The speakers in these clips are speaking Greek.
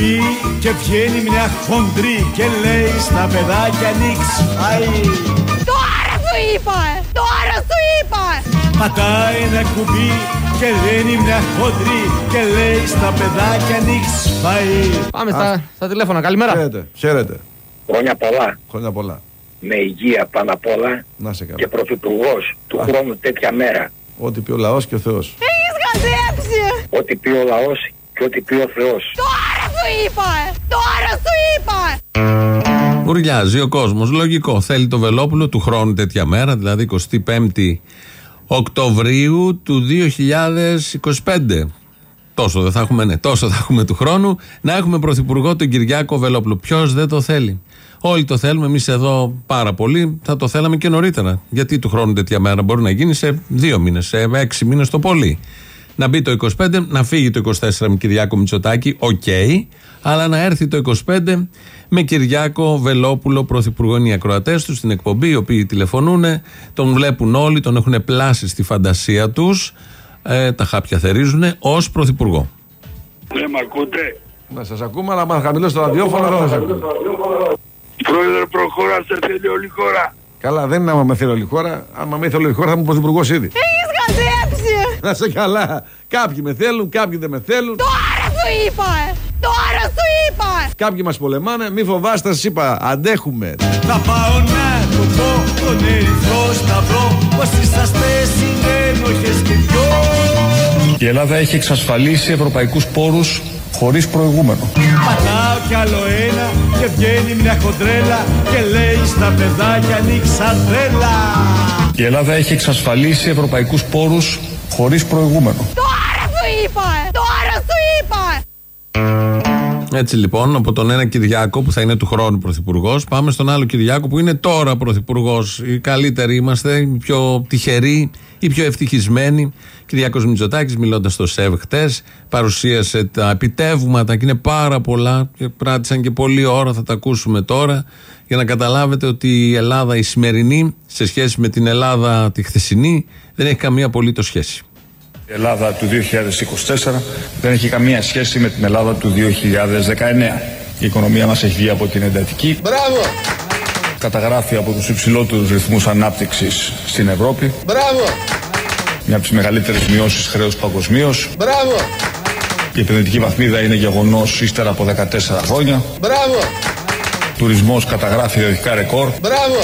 κουμπί και βγαίνει μια χοντρή και λέει στα παιδάκια ανοίξ φάει. Τώρα σου είπα! Τώρα σου είπα! Πατάει ένα κουμπί και βγαίνει μια χοντρή και λέει στα παιδάκια ανοίξ φάει. Πάμε στα, στα τηλέφωνα. Καλημέρα. Χαίρετε. Χαίρετε. Χρόνια πολλά. Χρόνια πολλά. Με υγεία πάνω απ' όλα Να σε και καλά. πρωθυπουργός του Α. χρόνου τέτοια μέρα. Ό,τι πει ο λαός και ο Θεός. Έχεις χαζέψει! Ό,τι πει ο λαός και ό,τι πει ο Θεός. Τώρα σου είπα! Τώρα σου είπα! Ουρλιάζει ο κόσμος. Λογικό. Θέλει το Βελόπουλο του χρόνου τέτοια μέρα, δηλαδή 25η Οκτωβρίου του 2025. Τόσο δεν θα έχουμε, ναι, τόσο θα έχουμε του χρόνου. Να έχουμε πρωθυπουργό τον Κυριάκο Βελόπουλο. Ποιος δεν το θέλει. Όλοι το θέλουμε, εμείς εδώ πάρα πολύ. Θα το θέλαμε και νωρίτερα. Γιατί του χρόνου τέτοια μέρα μπορεί να γίνει σε δύο μήνες, σε έξι μήνες το πολύ. Να μπει το 25, να φύγει το 24 με Κυριάκο Μητσοτάκη, οκ. αλλά να έρθει το 25 με Κυριάκο Βελόπουλο, πρωθυπουργό είναι οι ακροατές τους στην εκπομπή, οι οποίοι τηλεφωνούν, τον βλέπουν όλοι, τον έχουν πλάσει στη φαντασία τους. Ε, τα χάπια θερίζουν ως πρωθυπουργό. Ναι, μ' ακούτε; Να σας ακούμε, αλλά αν χαμηλώσει το ραδιόφωνο δεν θα σας ακούμε. Πρόεδρε, προχωράστε, θέλει όλη η χώρα. Καλά, δεν είναι άμα με θέλει όλη η χώρα. Άμα με θέλει όλη η χώρα θα είμαι πρωθυπουργός ήδη. Έχεις χαζέψει! Να σε καλά. Κάποιοι με θέλουν, κάποιοι δεν με θέλουν. Τώρα σου είπα! Τώρα σου είπα! Κάποιοι μας πολεμάνε. Μη φοβάστε, σας είπα. Αντέχουμε. Θα πάω να του πω τον ερυθρό σταυρό πως είσαστε συνένοχες και δυο. Η Ελλάδα έχει εξασφαλίσει ευρωπαϊκούς πόρους χωρίς προηγούμενο. Πατάω κι άλλο ένα και βγαίνει μια χοντρέλα και λέει στα παιδάκια ανοίξα τρέλα. Η Ελλάδα έχει εξασφαλίσει ευρωπαϊκούς πόρους χωρίς προηγούμενο. Τώρα σου είπα! Τώρα σου είπα! Έτσι λοιπόν, από τον ένα Κυριάκο που θα είναι του χρόνου πρωθυπουργός, πάμε στον άλλο Κυριάκο που είναι τώρα πρωθυπουργός. Οι καλύτεροι είμαστε, οι πιο τυχεροί, οι πιο ευτυχισμένοι. Κυριάκος Μητσοτάκης, μιλώντας στο ΣΕΒ χτες, παρουσίασε τα επιτεύγματα και είναι πάρα πολλά και πράτησαν και πολλή ώρα. Θα τα ακούσουμε τώρα για να καταλάβετε ότι η Ελλάδα η σημερινή σε σχέση με την Ελλάδα τη χθεσινή δεν έχει καμία απολύτως σχέση. Η Ελλάδα του 2024 δεν έχει καμία σχέση με την Ελλάδα του 2019. Η οικονομία μας έχει βγει από την εντατική. Μπράβο! Καταγράφει από τους υψηλότερους ρυθμούς ανάπτυξης στην Ευρώπη. Μπράβο! Μια από τις μεγαλύτερες μειώσεις χρέους παγκοσμίως. Μπράβο! Η επενδυτική βαθμίδα είναι γεγονός ύστερα από 14 χρόνια. Μπράβο! Τουρισμός καταγράφει ιδιωτικά ρεκόρ. Μπράβο!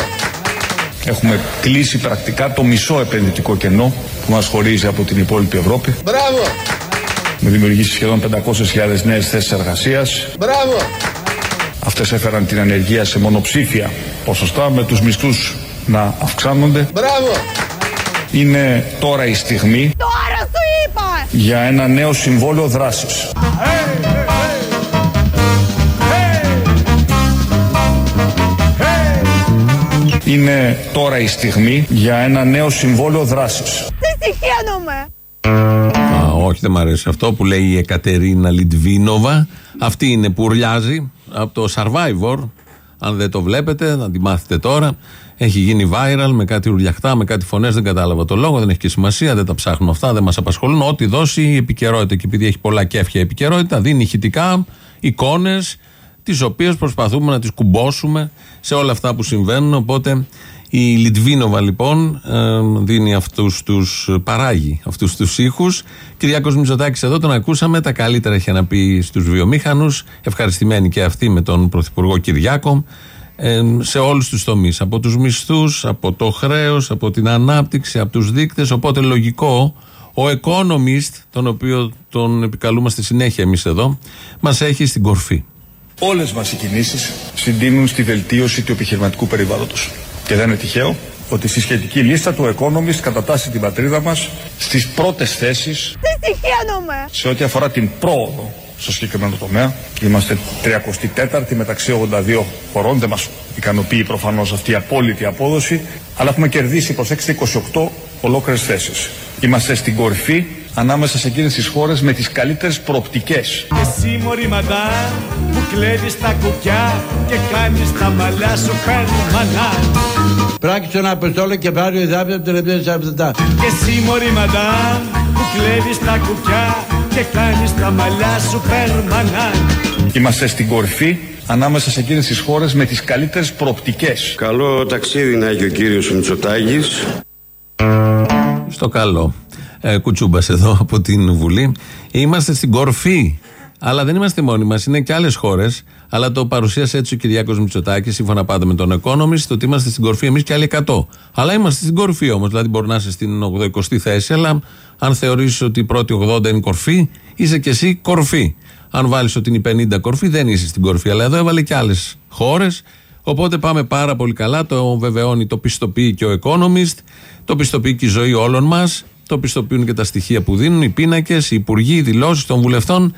Έχουμε κλείσει πρακτικά το μισό επενδυτικό κενό που μας χωρίζει από την υπόλοιπη Ευρώπη. Μπράβο! Με δημιουργήσει σχεδόν 500.000 νέες θέσεις εργασίας. Μπράβο! Αυτές έφεραν την ανεργία σε μονοψήφια ποσοστά με τους μισθούς να αυξάνονται. Μπράβο! Είναι τώρα η στιγμή Τώρα σου είπα! για ένα νέο συμβόλαιο δράσης. Είναι τώρα η στιγμή για ένα νέο συμβόλαιο δράσης. Τι συχαίνομαι! Α, όχι, δεν μ' αρέσει αυτό που λέει η Εκατερίνα Λιτβίνοβα. Αυτή είναι που ουρλιάζει από το Survivor. Αν δεν το βλέπετε, να τη μάθετε τώρα. Έχει γίνει viral με κάτι ουρλιαχτά, με κάτι φωνές. Δεν κατάλαβα το λόγο, δεν έχει και σημασία, δεν τα ψάχνουμε αυτά, δεν μας απασχολούν. Ό,τι δώσει η επικαιρότητα. Και επειδή έχει πολλά κέφια η επικαιρότητα, δίνει ηχητικά εικόνες, τις οποίες προσπαθούμε να τις κουμπώσουμε σε όλα αυτά που συμβαίνουν. Οπότε η Λιτβίνοβα λοιπόν ε, δίνει αυτούς τους, παράγει αυτούς τους ήχους. Κυριάκος Μητσοτάκης εδώ τον ακούσαμε, τα καλύτερα έχει να πει στους βιομήχανους, ευχαριστημένοι και αυτοί με τον Πρωθυπουργό Κυριάκο, ε, σε όλους τους τομείς, από τους μισθούς, από το χρέος, από την ανάπτυξη, από τους δείκτες, οπότε λογικό ο Economist, τον οποίο τον επικαλούμαστε συνέχεια εμείς εδώ, μας έχει στην κορφή. Όλες μας οι κινήσεις συντείνουν στη βελτίωση του επιχειρηματικού περιβάλλοντος. Και δεν είναι τυχαίο ότι στη σχετική λίστα του Economist κατατάσσει την πατρίδα μας στις πρώτες θέσεις Τι συχαίνομαι! σε ό,τι αφορά την πρόοδο στο συγκεκριμένο τομέα. Είμαστε 34η μεταξύ 82 χωρών. Δεν μας ικανοποιεί προφανώς αυτή η απόλυτη απόδοση. Αλλά έχουμε κερδίσει, προσέξτε, 28 ολόκληρες θέσεις. Είμαστε στην κορυφή ανάμεσα σε εκείνες τις χώρες με τις καλύτερες προοπτικές. Και εσύ μωρή μαντά που κλέβεις τα κουκιά και κάνεις τα μαλλιά σου περμανά. Πράξτε αποστόλο και πάρει ο δάπεδο τελευταία αυτά. Και εσύ μωρή μαντά που κλέβεις τα κουκιά και κάνεις τα μαλλιά σου περμανά. Είμαστε στην κορυφή ανάμεσα σε εκείνες τις χώρες με τις καλύτερες προοπτικές. Καλό ταξίδι να έχει ο κύριος Μητσοτάκης. Στο καλό. Ε, Κουτσούμπας εδώ από την Βουλή. Είμαστε στην κορφή. Αλλά δεν είμαστε μόνοι μας. Είναι και άλλες χώρες. Αλλά το παρουσίασε έτσι ο Κυριάκος Μητσοτάκης, σύμφωνα πάντα με τον Economist, ότι είμαστε στην κορφή εμείς και άλλοι 100. Αλλά είμαστε στην κορφή όμως. Δηλαδή, μπορεί να είσαι στην 80η θέση, αλλά αν θεωρήσει ότι η πρώτη 80 είναι κορφή, είσαι και εσύ κορφή. Αν βάλεις ότι είναι η 50 κορφή, δεν είσαι στην κορφή. Αλλά εδώ έβαλε και άλλες χώρες. Οπότε πάμε πάρα πολύ καλά. Το βεβαιώνει, το πιστοποιεί και ο Economist, το πιστοποιεί και η ζωή όλων μας, το πιστοποιούν και τα στοιχεία που δίνουν, οι πίνακες, οι υπουργοί, οι δηλώσεις των βουλευτών.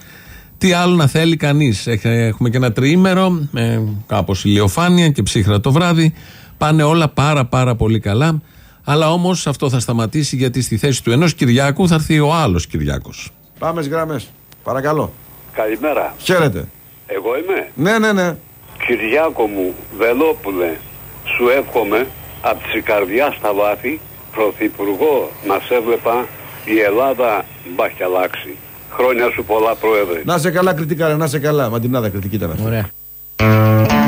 Τι άλλο να θέλει κανείς; Έχουμε και ένα τριήμερο, με κάπως ηλιοφάνεια και ψύχρα το βράδυ. Πάνε όλα πάρα πάρα πολύ καλά. Αλλά όμως αυτό θα σταματήσει γιατί στη θέση του ενός Κυριάκου θα έρθει ο άλλος Κυριάκος. Πάμε στις γραμμές. Παρακαλώ. Καλημέρα. Χαίρετε. Εγώ είμαι; Ναι, ναι, ναι. Κυριάκο μου, Βελόπουλε, σου εύχομαι από τη καρδιάς στα βάθη, πρωθυπουργό, να σε έβλεπα η Ελλάδα μπα και αλλάξει. Χρόνια σου πολλά, Πρόεδρε. Να σε καλά, κριτικά, να σε καλά. Μαντινάδα κριτική ήταν αυτό. Ωραία.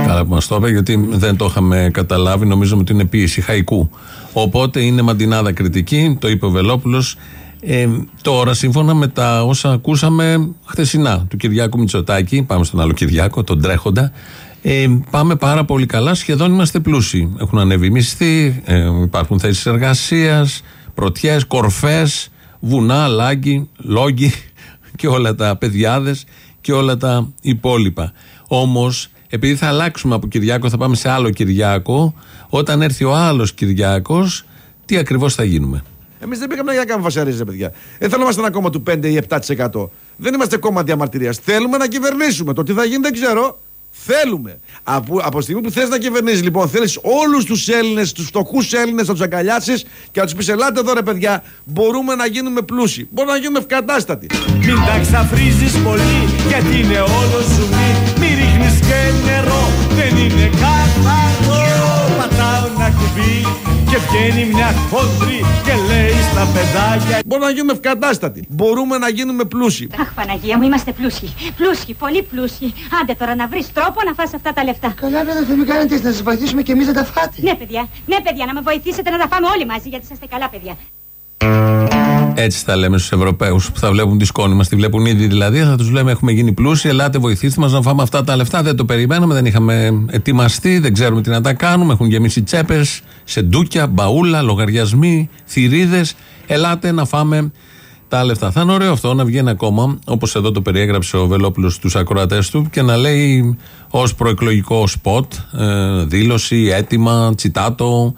Καλά που μας το είπε, γιατί δεν το είχαμε καταλάβει. Νομίζαμε ότι είναι ποιήση χαϊκού. Οπότε είναι μαντινάδα κριτική, το είπε ο Βελόπουλος. Ε, τώρα, σύμφωνα με τα όσα ακούσαμε χθεσινά του Κυριάκου Μητσοτάκη, πάμε στον άλλο Κυριάκο, τον τρέχοντα, ε, πάμε πάρα πολύ καλά. Σχεδόν είμαστε πλούσιοι. Έχουν ανέβει οι μισθοί, ε, υπάρχουν θέσεις εργασίας, πρωτιές, κορφές, βουνά, λάγκοι, λόγοι και όλα τα παιδιάδες και όλα τα υπόλοιπα. Όμως, επειδή θα αλλάξουμε από Κυριάκο, θα πάμε σε άλλο Κυριάκο, όταν έρθει ο άλλος Κυριάκος, τι ακριβώς θα γίνουμε; Εμείς δεν πήγαμε για να κάνουμε φασαρίε, παιδιά. Δεν θέλω να είμαστε ένα κόμμα του 5 ή 7%. Δεν είμαστε κόμμα διαμαρτυρίας. Θέλουμε να κυβερνήσουμε. Το τι θα γίνει δεν ξέρω. Θέλουμε. Από, από τη στιγμή που θες να κυβερνήσεις, λοιπόν, θέλεις όλους τους Έλληνες, τους φτωχούς Έλληνες να τους αγκαλιάσεις και να τους πεις: Ελάτε εδώ, ρε παιδιά, μπορούμε να γίνουμε πλούσιοι. Μπορούμε να γίνουμε ευκατάστατοι. Μην τα ξαφρίζεις πολύ γιατί είναι όλο σου μη Μη ρίχνεις και νερό δεν είναι καθαρό Πατάω ένα κουμπί και βγαίνει μια χόντρη και λέει στα παιδάκια Μπορούμε να γίνουμε ευκατάστατοι. Μπορούμε να γίνουμε πλούσιοι. Αχ, Παναγία μου, είμαστε πλούσιοι. Πλούσιοι, πολύ πλούσιοι. Άντε τώρα να βρεις τρόπο να φας αυτά τα λεφτά. Καλά, δεν θα μην κάνετε να σας βοηθήσουμε και εμείς να τα φάτε. Ναι, παιδιά, ναι, παιδιά, να με βοηθήσετε να τα φάμε όλοι μαζί, γιατί είσαστε καλά, παιδιά. Έτσι θα λέμε στους Ευρωπαίους που θα βλέπουν τη σκόνη μας. Τη βλέπουν ήδη δηλαδή. Θα τους λέμε: Έχουμε γίνει πλούσιοι. Ελάτε, βοηθήστε μας να φάμε αυτά τα λεφτά. Δεν το περιμέναμε, δεν είχαμε ετοιμαστεί, δεν ξέρουμε τι να τα κάνουμε. Έχουν γεμίσει τσέπες, σεντούκια, μπαούλα, λογαριασμοί, θηρίδες. Ελάτε να φάμε τα λεφτά. Θα είναι ωραίο αυτό να βγει ένα κόμμα, όπως εδώ το περιέγραψε ο Βελόπουλος στους ακροατές του, και να λέει ως προεκλογικό σποτ, ε, δήλωση, έτοιμα, τσιτάτο,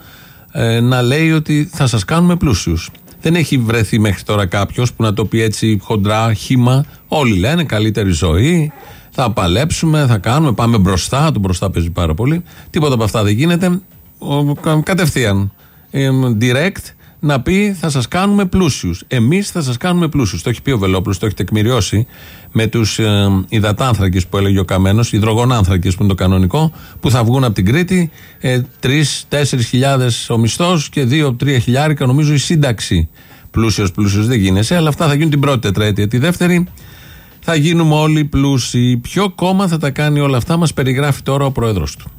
ε, να λέει ότι θα σας κάνουμε πλούσιους. Δεν έχει βρεθεί μέχρι τώρα κάποιος που να το πει έτσι χοντρά, χήμα. Όλοι λένε καλύτερη ζωή, θα παλέψουμε, θα κάνουμε, πάμε μπροστά. Το μπροστά παίζει πάρα πολύ. Τίποτα από αυτά δεν γίνεται. Ο, κα- κατευθείαν, ε, direct, να πει θα σας κάνουμε πλούσιους. Εμείς θα σας κάνουμε πλούσιους. Το έχει πει ο Βελόπουλος, το έχει τεκμηριώσει με τους ε, υδατάνθρακες που έλεγε ο Καμένος, υδρογονάνθρακες που είναι το κανονικό, που θα βγουν από την Κρήτη. Ε, 3-4 χιλιάδες ο μισθός και 2-3 χιλιάρικα νομίζω η σύνταξη. Πλούσιος, πλούσιος δεν γίνεσαι, αλλά αυτά θα γίνουν την πρώτη τετραετία. Τη δεύτερη θα γίνουμε όλοι πλούσιοι. Ποιο κόμμα θα τα κάνει όλα αυτά, μας περιγράφει τώρα ο πρόεδρος του.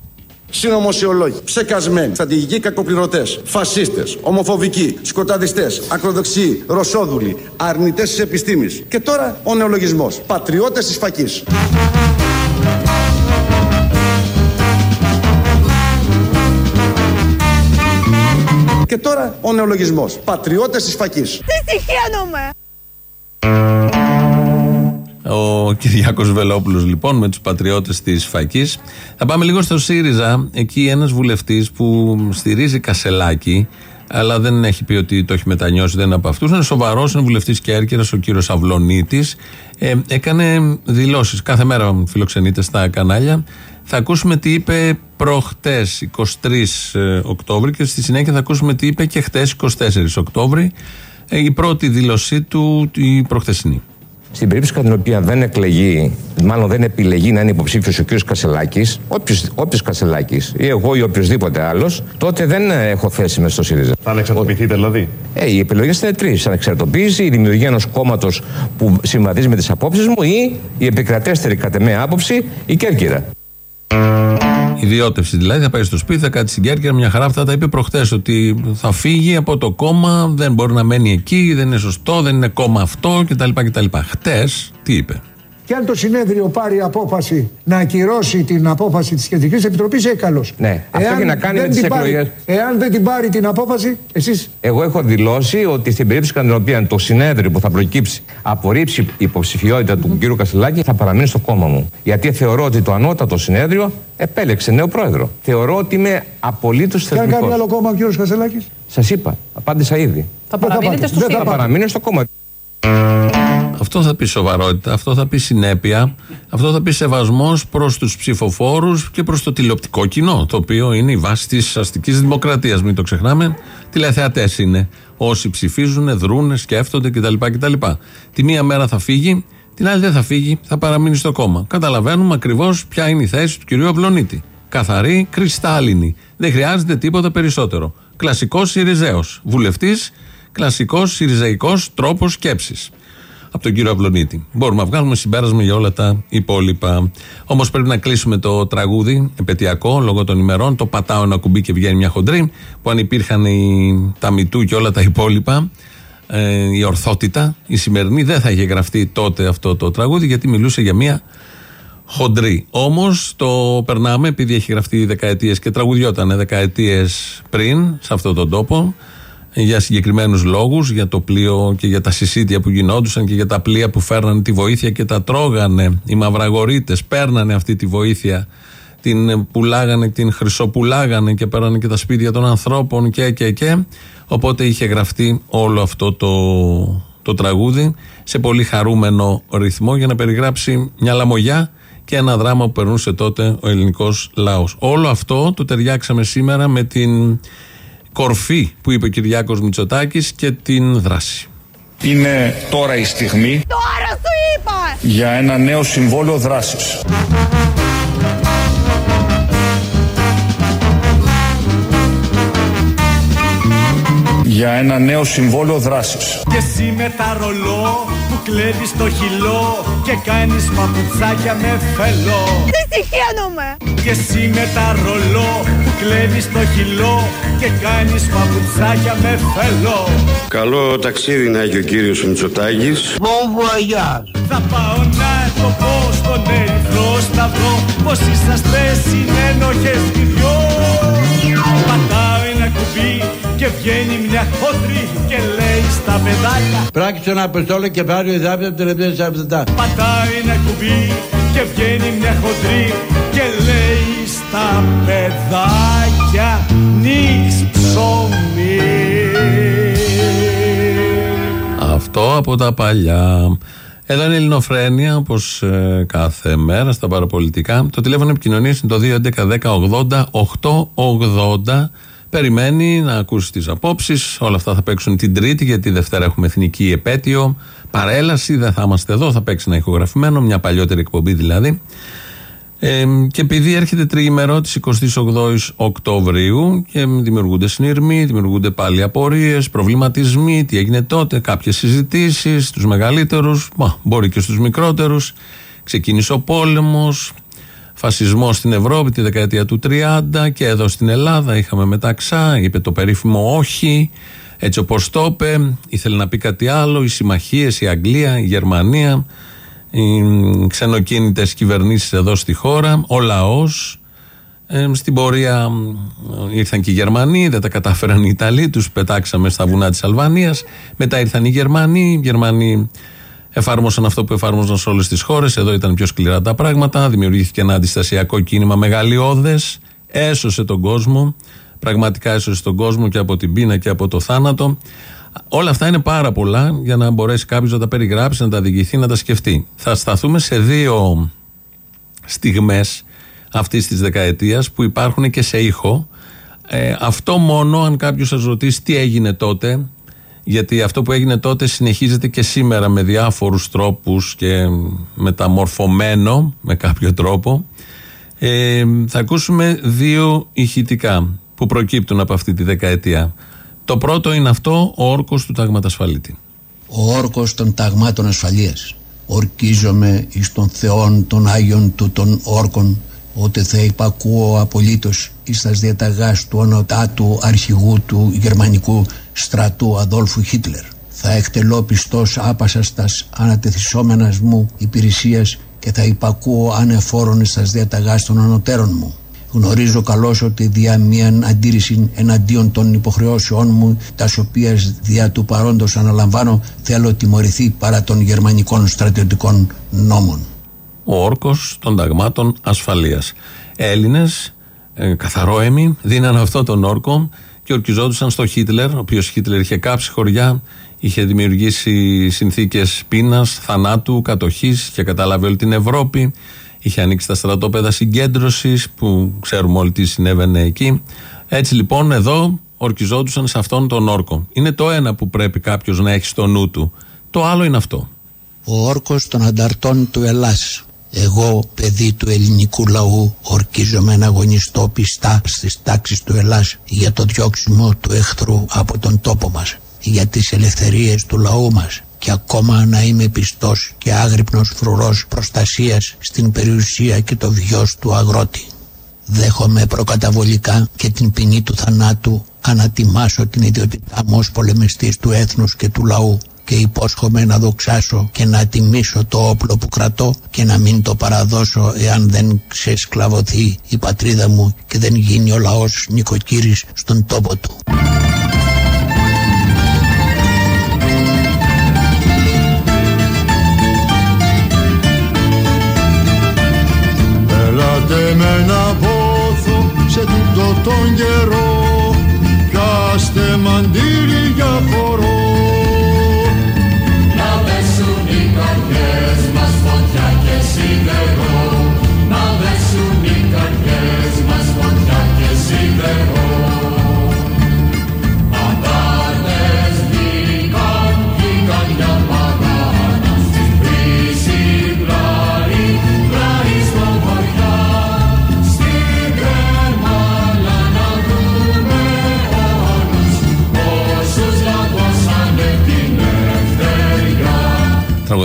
Συνωμοσιολόγοι, ψεκασμένοι, στρατηγικοί κακοπληρωτές, φασίστες, ομοφοβικοί, σκοταδιστές, ακροδεξιοί, ρωσόδουλοι, αρνητές της επιστήμης. Και τώρα ο νεολογισμός. Πατριώτες της φακής. Και τώρα ο νεολογισμός. Πατριώτες της φακής. Τι συχαίνομαι! Ο Κυριάκος Βελόπουλος λοιπόν με τους πατριώτες της Φακής. Θα πάμε λίγο στο ΣΥΡΙΖΑ. Εκεί ένας βουλευτής που στηρίζει Κασελάκη αλλά δεν έχει πει ότι το έχει μετανιώσει, δεν είναι από αυτούς. Είναι σοβαρός, είναι βουλευτής Κέρκυρας, ο κύριος Αυλονίτης. Ε, έκανε δηλώσεις. Κάθε μέρα φιλοξενείται στα κανάλια. Θα ακούσουμε τι είπε προχτές 23 ε, Οκτώβρη και στη συνέχεια θα ακούσουμε τι είπε και χτες 24 Οκτώβρη. Ε, η πρώτη δήλωσή του, η προχθεσινή. Στην περίπτωση κατά την οποία δεν εκλεγεί, μάλλον δεν επιλεγεί να είναι υποψήφιος ο κ. Κασελάκης, όποιος Κασελάκης ή εγώ ή οποιοδήποτε άλλος, τότε δεν έχω θέση μες στο ΣΥΡΙΖΑ. Θα ανεξαρτοποιηθείτε δηλαδή. Ε, οι επιλογές είναι τρεις. Ανεξαρτοποίηση, η δημιουργία ενός κόμματος που συμβαδίζει με τις απόψεις μου ή η επικρατέστερη κατ' εμέ άποψη, η Κέρκυρα. Ιδιώτευση δηλαδή, θα πάει στο σπίτι, θα κάτσει στην Κέρκυρα. Μια χαρά αυτά τα είπε προχθές. Ότι θα φύγει από το κόμμα, δεν μπορεί να μένει εκεί, δεν είναι σωστό, δεν είναι κόμμα αυτό κτλ. κτλ. Χτες τι είπε; Και αν το συνέδριο πάρει απόφαση να ακυρώσει την απόφαση της Κεντρικής Επιτροπής, έχει καλώ. Ναι, αυτό έχει να κάνει με τις εκλογές. Εάν δεν την πάρει την απόφαση, εσείς; Εγώ έχω δηλώσει ότι στην περίπτωση κατά την οποία το συνέδριο που θα προκύψει απορρίψει η υποψηφιότητα του κ. Κασελάκη, θα παραμείνει στο κόμμα μου. Γιατί θεωρώ ότι το ανώτατο συνέδριο επέλεξε νέο πρόεδρο. Θεωρώ ότι είμαι απολύτως θετικό. Και αν κάνει άλλο κόμμα ο κ. Κασελάκης; Σας είπα, απάντησα ήδη. Θα παραμείνετε στο Θα παραμείνω στο κόμμα. Αυτό θα πει σοβαρότητα, αυτό θα πει συνέπεια, αυτό θα πει σεβασμός προς τους ψηφοφόρους και προς το τηλεοπτικό κοινό, το οποίο είναι η βάση της αστικής δημοκρατίας. Μην το ξεχνάμε. Τηλεθεατές είναι. Όσοι ψηφίζουν, δρούν, σκέφτονται κτλ. κτλ. Τη μία μέρα θα φύγει, την άλλη δεν θα φύγει, θα παραμείνει στο κόμμα. Καταλαβαίνουμε ακριβώς ποια είναι η θέση του κυρίου Αυλονίτη. Καθαρή, κρυστάλλινη. Δεν χρειάζεται τίποτα περισσότερο. Κλασικός Σιριζέος. Βουλευτής, κλασικός Σιριζαϊκό τρόπος σκέψης από τον κύριο Αυλονίτη. Μπορούμε να βγάλουμε συμπέρασμα για όλα τα υπόλοιπα. Όμως πρέπει να κλείσουμε το τραγούδι επαιτειακό λόγω των ημερών. Το πατάω ένα κουμπί και βγαίνει μια χοντρή. Που αν υπήρχαν οι, τα μητού και όλα τα υπόλοιπα, ε, η ορθότητα, η σημερινή, δεν θα είχε γραφτεί τότε αυτό το τραγούδι γιατί μιλούσε για μια χοντρή. Όμως το περνάμε επειδή έχει γραφτεί δεκαετίες και τραγουδιόταν δεκαετίες πριν σε αυτόν τον τόπο για συγκεκριμένους λόγους, για το πλοίο και για τα συσίτια που γινόντουσαν και για τα πλοία που φέρνανε τη βοήθεια και τα τρώγανε. Οι μαυραγωρίτε παίρνανε αυτή τη βοήθεια, την πουλάγανε, την χρυσοπουλάγανε και παίρνανε και τα σπίτια των ανθρώπων και και και. Οπότε είχε γραφτεί όλο αυτό το, το τραγούδι σε πολύ χαρούμενο ρυθμό για να περιγράψει μια λαμογιά και ένα δράμα που περνούσε τότε ο ελληνικός λαός. Όλο αυτό το ταιριάξαμε σήμερα με την κορφή που είπε ο Κυριάκος Μητσοτάκης και την δράση. Είναι τώρα η στιγμή Τώρα σου είπα! για ένα νέο συμβόλαιο δράσης. Για ένα νέο συμβόλαιο δράσης. Και εσύ με τα ρολό που κλέβεις το χυλό και κάνεις παπουτσάκια με φελό. Τι συχαίνομαι! Και εσύ με τα ρολό που κλέβεις το χυλό και κάνεις παπουτσάκια με φελό. Καλό ταξίδι να έχει ο κύριος Μητσοτάκης. Bon voyage. Θα πάω να το πω στον ερυθρό σταυρό πως είσαστε συνένοχες κι δυο. Πατάω ένα κουμπί και βγαίνει μια χοντρή και λέει στα παιδάκια Πράξτε ένα αποστόλο και πάρει ο Ιδάπη από τελευταία σαββατά. Πατάει ένα κουμπί και βγαίνει μια χοντρή και λέει στα παιδάκια νίξ ψωμί. Αυτό από τα παλιά. Εδώ είναι η Ελληνοφρένεια, όπως κάθε μέρα στα παραπολιτικά. Το τηλέφωνο επικοινωνίας είναι το 2.11.10.80.880. Περιμένει να ακούσει τις απόψεις. Όλα αυτά θα παίξουν την Τρίτη, γιατί Δευτέρα έχουμε εθνική επέτειο. Παρέλαση, δεν θα είμαστε εδώ, θα παίξει ένα ηχογραφημένο, μια παλιότερη εκπομπή δηλαδή. Ε, και επειδή έρχεται τριήμερο της 28η Οκτωβρίου και δημιουργούνται συνειρμοί, δημιουργούνται πάλι απορίες, προβληματισμοί, τι έγινε τότε, κάποιες συζητήσεις στου μεγαλύτερους, μπορεί και στους μικρότερους. Ξεκίνησε ο πόλεμος, φασισμό στην Ευρώπη τη δεκαετία του 30 και εδώ στην Ελλάδα είχαμε μεταξά, είπε το περίφημο όχι. Έτσι όπως το είπε, ήθελε να πει κάτι άλλο, οι συμμαχίες, η Αγγλία, η Γερμανία, οι ξενοκίνητες κυβερνήσεις εδώ στη χώρα, ο λαός. Ε, στην πορεία ε, ήρθαν και οι Γερμανοί, δεν τα κατάφεραν οι Ιταλοί, τους πετάξαμε στα βουνά της Αλβανίας. Μετά ήρθαν οι Γερμανοί, οι Γερμανοί εφάρμοσαν αυτό που εφάρμοσαν σε όλες τις χώρες, εδώ ήταν πιο σκληρά τα πράγματα, δημιουργήθηκε ένα αντιστασιακό κίνημα μεγαλειώδες, έσωσε τον κόσμο, πραγματικά έσωσε τον κόσμο και από την πείνα και από το θάνατο. Όλα αυτά είναι πάρα πολλά για να μπορέσει κάποιος να τα περιγράψει, να τα διηγηθεί, να τα σκεφτεί. Θα σταθούμε σε δύο στιγμές αυτής της δεκαετίας που υπάρχουν και σε ήχο. Ε, αυτό μόνο, αν κάποιος σας ρωτήσει τι έγινε τότε, Γιατί αυτό που έγινε τότε συνεχίζεται και σήμερα με διάφορους τρόπους και μεταμορφωμένο με κάποιο τρόπο. Ε, θα ακούσουμε δύο ηχητικά που προκύπτουν από αυτή τη δεκαετία. Το πρώτο είναι αυτό, ο όρκος του ταγματασφαλίτη. Ο όρκος των ταγμάτων ασφαλείας. Ορκίζομαι εις των θεών των Άγιων του των όρκων ότι θα υπακούω απολύτως εις τας διαταγάς του ονοτάτου αρχηγού του γερμανικού στρατού Αδόλφου Χίτλερ. Θα εκτελώ πιστός άπασας τας ανατεθισόμενας μου υπηρεσίας και θα υπακούω ανεφόρον εις τας διαταγάς των ανωτέρων μου. Γνωρίζω καλώς ότι δια μίαν αντίρρηση εναντίον των υποχρεώσεών μου, τας οποίας δια του παρόντος αναλαμβάνω, θέλω τιμωρηθεί παρά των γερμανικών στρατιωτικών νόμων. Ο όρκος των ταγμάτων ασφαλείας. Έλληνες, ε, καθαρόεμοι, δίναν αυτό τον όρκο και ορκιζόντουσαν στο Χίτλερ, ο οποίος Χίτλερ είχε κάψει χωριά, είχε δημιουργήσει συνθήκες πείνας, θανάτου, κατοχής, και κατάλαβε όλη την Ευρώπη είχε ανοίξει τα στρατόπεδα συγκέντρωσης που ξέρουμε όλοι τι συνέβαινε εκεί. Έτσι λοιπόν εδώ ορκιζόντουσαν σε αυτόν τον όρκο. Είναι το ένα που πρέπει κάποιος να έχει στο νου του. Το άλλο είναι αυτό. Ο όρκος των ανταρτών του Ελλάς. Εγώ, παιδί του ελληνικού λαού, ορκίζομαι να αγωνιστώ πιστά στις τάξεις του Ελλάς για το διώξιμο του εχθρού από τον τόπο μας, για τις ελευθερίες του λαού μας, και ακόμα να είμαι πιστός και άγρυπνος φρουρός προστασίας στην περιουσία και το βιός του αγρότη. Δέχομαι προκαταβολικά και την ποινή του θανάτου ανατιμάσω την ιδιότητά μου ως πολεμιστής του έθνους και του λαού και υπόσχομαι να δοξάσω και να τιμήσω το όπλο που κρατώ και να μην το παραδώσω εάν δεν ξεσκλαβωθεί η πατρίδα μου και δεν γίνει ο λαός νοικοκύρης στον τόπο του. με ένα πόθο σε τούτο τον καιρό κάστε μαντήρι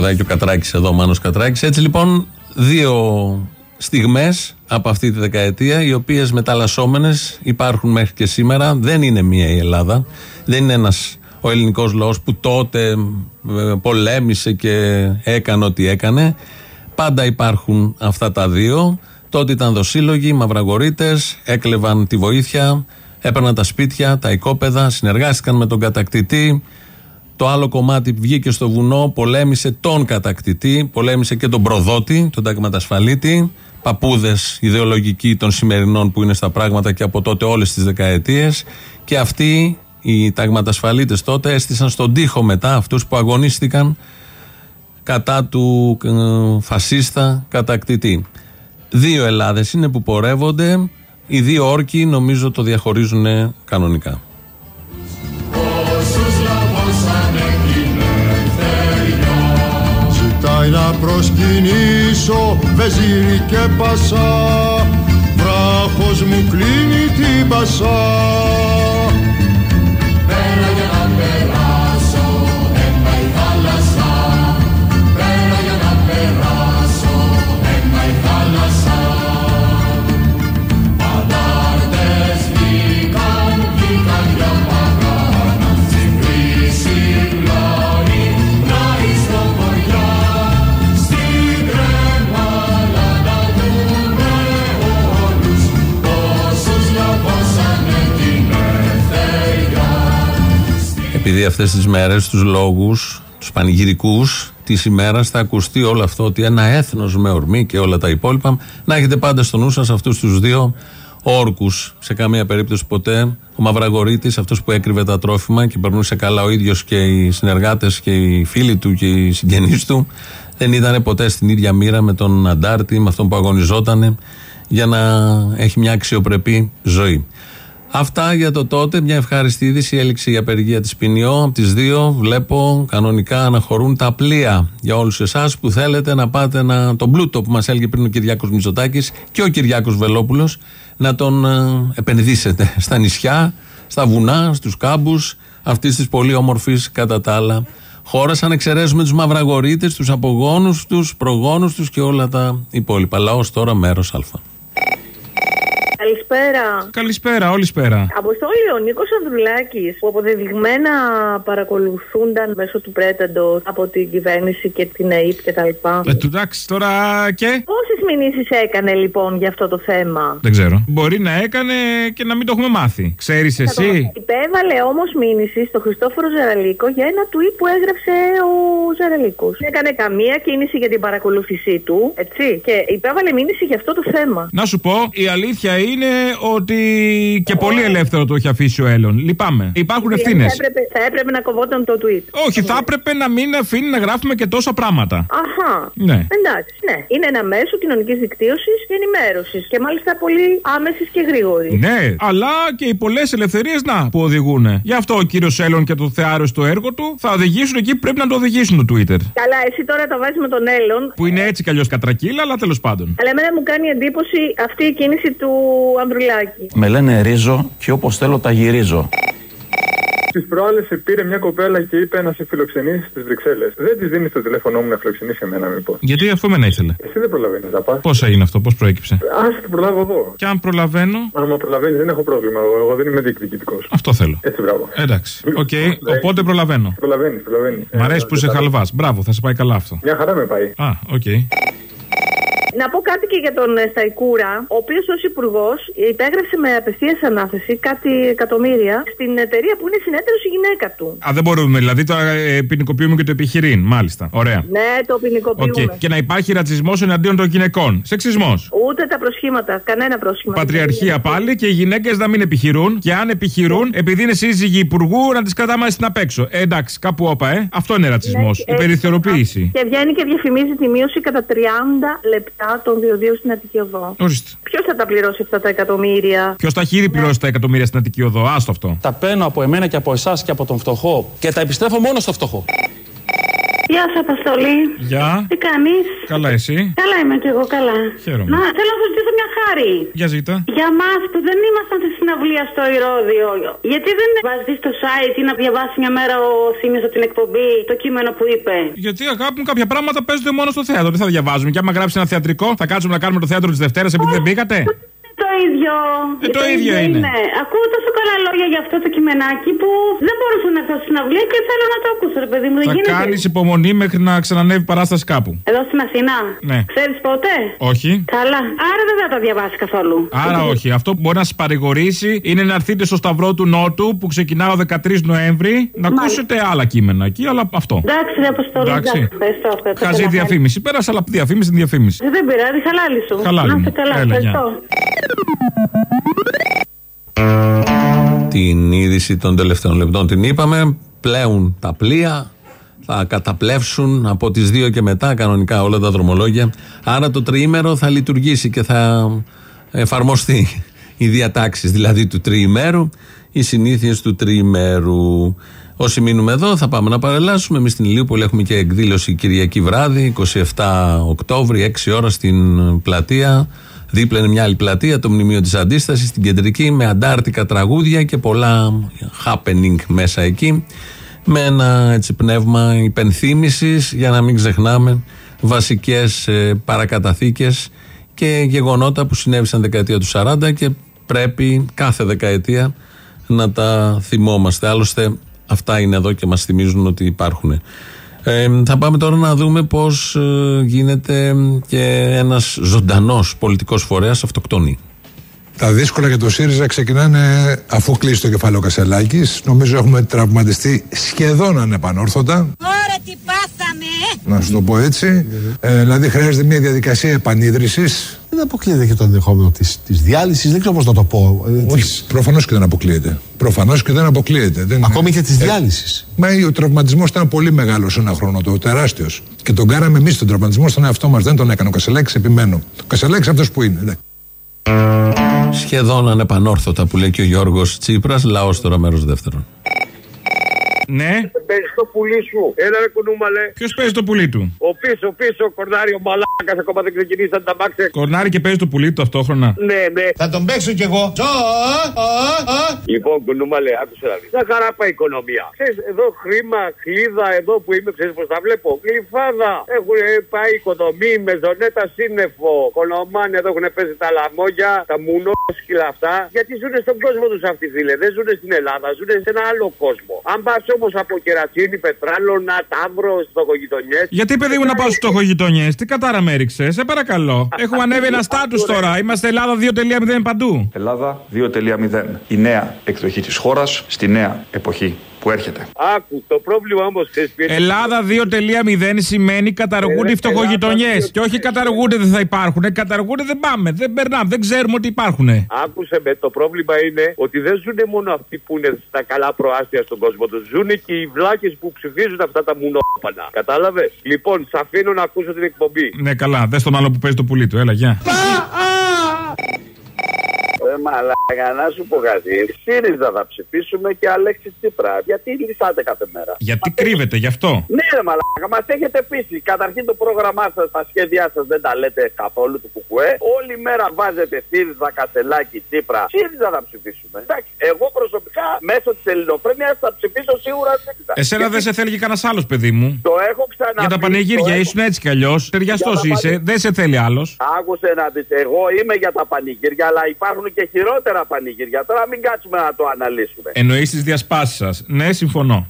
Τραγουδάει και ο Κατράκης εδώ, ο Μάνος Κατράκης. Έτσι λοιπόν, δύο στιγμές από αυτή τη δεκαετία, οι οποίες μεταλλασσόμενες υπάρχουν μέχρι και σήμερα. Δεν είναι μία η Ελλάδα. Δεν είναι ένας ο ελληνικός λαός που τότε ε, πολέμησε και έκανε ό,τι έκανε. Πάντα υπάρχουν αυτά τα δύο. Τότε ήταν δοσύλλογοι, μαυραγορείτες, έκλεβαν τη βοήθεια, έπαιρναν τα σπίτια, τα οικόπεδα, συνεργάστηκαν με τον κατακτητή, το άλλο κομμάτι βγήκε στο βουνό, πολέμησε τον κατακτητή, πολέμησε και τον προδότη, τον ταγματασφαλίτη, παππούδες ιδεολογικοί των σημερινών που είναι στα πράγματα και από τότε όλες τις δεκαετίες. Και αυτοί οι ταγματασφαλίτε τότε έστησαν στον τοίχο μετά αυτούς που αγωνίστηκαν κατά του ε, φασίστα κατακτητή. Δύο Ελλάδες είναι που πορεύονται. Οι δύο όρκοι νομίζω το διαχωρίζουν κανονικά. Να προσκυνήσω βεζίρι και πασά. Βράχος μου κλείνει την πασά Επειδή αυτές τις μέρες, τους λόγους, τους πανηγυρικούς της ημέρας θα ακουστεί όλο αυτό ότι ένα έθνος με ορμή και όλα τα υπόλοιπα, να έχετε πάντα στο νου σας αυτούς τους δύο όρκους. Σε καμία περίπτωση ποτέ ο Μαυραγωρίτη, αυτός που έκρυβε τα τρόφιμα και περνούσε καλά ο ίδιος και οι συνεργάτες και οι φίλοι του και οι συγγενείς του, δεν ήταν ποτέ στην ίδια μοίρα με τον Αντάρτη, με αυτόν που αγωνιζόταν για να έχει μια αξιοπρεπή ζωή. Αυτά για το τότε. Μια ευχάριστη είδηση. Έληξε η απεργία της Ποινιό. Από τις δύο βλέπω κανονικά αναχωρούν τα πλοία. Για όλους εσάς που θέλετε να πάτε να, τον πλούτο που μας έλεγε πριν ο Κυριάκος Μητσοτάκης και ο Κυριάκος Βελόπουλος να τον ε, επενδύσετε στα νησιά, στα βουνά, στους κάμπους αυτής της πολύ όμορφης κατά τα άλλα χώρας. Αν εξαιρέσουμε τους μαυραγωρίτε, τους απογόνους τους, προγόνους τους και όλα τα υπόλοιπα. Λαός τώρα μέρος Α. Καλησπέρα. Καλησπέρα, όλη πέρα. Αποστόλη, ο Νίκος Ανδρουλάκης, που αποδεδειγμένα παρακολουθούνταν μέσω του πρέταντο από την κυβέρνηση και την ΑΕΠ κτλ. Ε, του εντάξει, τώρα και; Πόσες μηνύσεις έκανε λοιπόν για αυτό το θέμα; Δεν ξέρω. Μπορεί να έκανε και να μην το έχουμε μάθει. Ξέρεις εσύ; Υπέβαλε όμως μήνυση στο Χριστόφορο Ζεραλίκο για ένα tweet που έγραψε ο Ζεραλίκο. Δεν έκανε καμία κίνηση για την παρακολούθησή του, έτσι. Και υπέβαλε μήνυση για αυτό το θέμα. Να σου πω, η αλήθεια είναι ότι και πολύ ελεύθερο το έχει αφήσει ο Έλλον. Λυπάμαι. Υπάρχουν ευθύνες. Θα έπρεπε, θα έπρεπε να κοβόταν το tweet. Όχι, θα έπρεπε να μην αφήνει να γράφουμε και τόσα πράγματα. Αχά. Ναι. Εντάξει, ναι. Είναι ένα μέσο κοινωνικής δικτύωσης και ενημέρωσης. Και μάλιστα πολύ άμεσης και γρήγορης. Ναι, αλλά και οι πολλές ελευθερίες να που οδηγούν. Γι' αυτό ο κύριος Έλλον και το θεάριο στο έργο του θα οδηγήσουν εκεί που πρέπει να το οδηγήσουν το Twitter. Καλά, εσύ τώρα τα βάζεις με τον Έλλον. Που είναι έτσι κι αλλιώς κατρακύλα, αλλά τέλος πάντων. Αλλά εμένα μου κάνει εντύπωση αυτή η κίνηση του Ανδρουλάκη. Με λένε ρίζο και όπως θέλω τα γυρίζω. Τι προάλλες πήρε μια κοπέλα και είπε να σε φιλοξενήσει στις Βρυξέλλες. Δεν της δίνεις το τηλέφωνό μου να φιλοξενήσει εμένα, μήπω. Γιατί αυτό με ήθελε; Εσύ δεν προλαβαίνεις να πας. Πώς έγινε αυτό, πώς προέκυψε; Α το προλάβω εγώ. Και αν προλαβαίνω; Αν προλαβαίνεις, δεν έχω πρόβλημα. Εγώ, εγώ δεν είμαι διεκδικητικός. Αυτό θέλω. Έτσι, μπράβο. Εντάξει. Οκ, οπότε προλαβαίνω. Προλαβαίνεις, προλαβαίνεις. Μ' αρέσει που είσαι χαλβάς. Μπράβο, θα σε πάει καλά αυτό. Μια χαρά με πάει. Α, οκ. Να πω κάτι και για τον ε, Σταϊκούρα, ο οποίος ως υπουργός υπέγραψε με απευθείας ανάθεση κάτι εκατομμύρια στην εταιρεία που είναι συνέταιρος η γυναίκα του. Α, δεν μπορούμε, δηλαδή τώρα ε, ποινικοποιούμε και το επιχειρήν. Μάλιστα. Ωραία. Ναι, το ποινικοποιούμε. Okay. Και να υπάρχει ρατσισμός εναντίον των γυναικών. Σεξισμός. Ούτε τα προσχήματα, κανένα πρόσχημα. Πατριαρχία πάλι και οι γυναίκες να μην επιχειρούν. Και αν επιχειρούν, επειδή είναι σύζυγοι υπουργού, να τις κρατάμε στην απ' έξω. Ε, εντάξει, κάπου όπα, ε. Αυτό είναι ρατσισμός. Ναι, η περιθωριοποίηση. Και βγαίνει και διαφημίζει τη μείωση κατά 30 λεπτά των διοδίων στην Αττική Οδό. Ορίστε. Ποιος θα τα πληρώσει αυτά τα εκατομμύρια; Ποιος τα χείρει πληρώσει τα εκατομμύρια στην Αττική Οδό; Άστο αυτό. Τα παίρνω από εμένα και από εσάς και από τον φτωχό και τα επιστρέφω μόνο στο φτωχό. Γεια σας, Αποστολή. Γεια. Τι κάνεις; Καλά, εσύ; Καλά είμαι και εγώ, καλά. Χαίρομαι. Να, θέλω να σας ζητήσω μια χάρη. Για ζήτα. Για εμά που δεν ήμασταν στη συναυλία στο Ηρώδιο, γιατί δεν βάζεις στο site ή να διαβάσει μια μέρα ο Θήμιος από την εκπομπή το κείμενο που είπε; Γιατί αγάπη μου κάποια πράγματα παίζονται μόνο στο θέατρο. Τι θα διαβάζουμε. Και άμα γράψει ένα θεατρικό, θα κάτσουμε να κάνουμε το θέατρο της Δευτέρας επειδή δεν μπήκατε. Το ίδιο. Ε, το ίδιο είναι. Ακούω τόσο καλά λόγια για αυτό το κειμενάκι που δεν μπορούσα να έρθω στην συναυλία και θέλω να το ακούσω, ρε παιδί μου. Δεν Θα γίνεται. κάνεις υπομονή μέχρι να ξανανεύει παράσταση κάπου. Εδώ στην Αθήνα. Ναι. Ξέρεις πότε; Όχι. Καλά. Άρα δεν θα τα διαβάσει καθόλου. Άρα όχι. Αυτό που μπορεί να σα παρηγορήσει είναι να έρθετε στο Σταυρό του Νότου που ξεκινά ο 13 Νοέμβρη να ακούσετε άλλα κείμενα εκεί, αλλά αυτό. Εντάξει, ρε Αποστολή. Εντάξει. εντάξει, Ευχαριστώ. ευχαριστώ. Χαζή Καλά, διαφήμιση. Πέρασε, αλλά από τη διαφήμιση είναι διαφήμιση. χάρη. Δεν πειράζει, χαλάλη σου. Χαλάλη Να μου. είστε καλά. Έλα, γεια. Ευχαριστώ. Την είδηση των τελευταίων λεπτών την είπαμε. Πλέουν τα πλοία. Θα καταπλέψουν από τις 2 και μετά κανονικά όλα τα δρομολόγια. Άρα το τριήμερο θα λειτουργήσει και θα εφαρμοστεί οι διατάξεις δηλαδή του τριημέρου, οι συνήθειες του τριημέρου. Όσοι μείνουμε εδώ θα πάμε να παρελάσουμε. Εμείς στην Ηλίουπολη έχουμε και εκδήλωση Κυριακή βράδυ, 27 Οκτώβρη, 6 ώρα στην πλατεία. Δίπλα είναι μια άλλη πλατεία, το Μνημείο της Αντίστασης, στην κεντρική, με αντάρτικα τραγούδια και πολλά happening μέσα εκεί. Με ένα έτσι, πνεύμα υπενθύμησης για να μην ξεχνάμε βασικές ε, παρακαταθήκες και γεγονότα που συνέβησαν δεκαετία του 40 και πρέπει κάθε δεκαετία να τα θυμόμαστε. Άλλωστε αυτά είναι εδώ και μας θυμίζουν ότι υπάρχουν. Ε, θα πάμε τώρα να δούμε πώς ε, γίνεται και ένας ζωντανός πολιτικός φορέας αυτοκτονεί. Τα δύσκολα για το ΣΥΡΙΖΑ ξεκινάνε αφού κλείσει το κεφάλαιο Κασελάκης. Νομίζω έχουμε τραυματιστεί σχεδόν ανεπανόρθωτα. Ωραία τι πάθαμε! Να σου το πω έτσι. Ε, δηλαδή χρειάζεται μια διαδικασία επανίδρυσης. Δεν αποκλείεται και το ενδεχόμενο της διάλυσης, δεν ξέρω πώς να το πω. Ε, Όχι, προφανώς και δεν αποκλείεται. Προφανώς και δεν αποκλείεται. Δεν Ακόμη και της Ε, διάλυσης. Μα ο τραυματισμός ήταν πολύ μεγάλος ένα χρόνο, το τεράστιος. Και τον κάναμε εμείς τον τραυματισμό στον εαυτό μας. Δεν τον έκανε ο Κασελάκης, επιμένω. Ο Κασελάκης αυτός που είναι. ναι. Σχεδόν ανεπανόρθωτα που λέει και ο Γιώργος Τσίπρας. Λαός τώρα μέρος δεύτερον. Ναι. Παίζεις το πουλί σου. Έλα ρε κουνούμαλε. Ποιος παίζει το πουλί του; Ο πίσω, πίσω, κορνάριο μαλάκας. Ακόμα δεν ξεκινήσαν τα μάξε. Κορνάρι και παίζει το πουλί του ταυτόχρονα. Ναι, ναι. Θα τον παίξω κι εγώ. Λοιπόν, κουνούμαλε, άκουσε να δεις. Μια χαρά πάει η οικονομία. Ξέρεις, εδώ χρήμα, χλίδα, εδώ που είμαι, ξέρεις πώς τα βλέπω. Γλυφάδα. Έχουν πάει οικοδομή, μεζονέτα, σύννεφο. Κολομάνι, εδώ έχουν πέσει τα λαμόγια, τα μουνόσκυλα αυτά. Γιατί ζουν στον κόσμο τους αυτοί, φίλε. Δεν ζουν στην Ελλάδα, ζουν σε ένα άλλο κόσμο. Αν πας όμω από κερατσίνη, πετράλωνα, τάβρο, στοχογειτονιές. Γιατί παιδί μου να πάω στους στοχογειτονιές, τι κατάρα με έριξες, σε παρακαλώ. Έχουμε ανέβει ένα στάτους τώρα. Είμαστε Ελλάδα 2.0 παντού. Ελλάδα 2.0. Η νέα εκδοχή της χώρας στη νέα εποχή που έρχεται. Άκου, το πρόβλημα όμως Ελλάδα 2.0 σημαίνει καταργούνται οι φτωχογειτονιές. Και όχι καταργούνται δεν θα υπάρχουν. Καταργούνται δεν πάμε. Δεν περνάμε. Δεν ξέρουμε ότι υπάρχουν. Άκουσε με, το πρόβλημα είναι ότι δεν ζουν μόνο αυτοί που είναι στα καλά προάστια στον κόσμο του. Ζουν και οι βλάκες που ψηφίζουν αυτά τα μουνόπανα. Κατάλαβες; Λοιπόν, σ' αφήνω να ακούσω την εκπομπή. Ναι, καλά. Δες τον άλλο που παίζει το πουλί του. Έλα, γεια. Ε, μαλάκα, να σου πω κάτι. ΣΥΡΙΖΑ θα ψηφίσουμε και Αλέξη Τσίπρα. Γιατί λυσάτε κάθε μέρα; Γιατί κρύβεται, γι' αυτό; Ναι, ρε μαλάκα, μας έχετε πείσει. Καταρχήν το πρόγραμμά σας, τα σχέδιά σας δεν τα λέτε καθόλου του Κουκουέ. Όλη μέρα βάζετε ΣΥΡΙΖΑ, Κασελάκη, Τσίπρα. ΣΥΡΙΖΑ θα ψηφίσουμε. Εντάξει, εγώ προσωπικά μέσω της ελληνοφρένειας θα ψηφίσω σίγουρα ΣΥΡΙΖΑ. Εσένα δεν σε θέλει και κανένας άλλος, παιδί μου. Το έχω ξαναπεί. Για τα πανηγύρια το ήσουν έτσι κι αλλιώς. Ταιριαστό Για τα είσαι, πανη- δεν σε θέλει άλλος. Άκουσε να δεις, εγώ είμαι για τα πανηγύρια, αλλά υπάρχουν και χειρότερα πανηγύρια. Τώρα μην κάτσουμε να το αναλύσουμε. Εννοείς τις διασπάσεις σας. Ναι, συμφωνώ.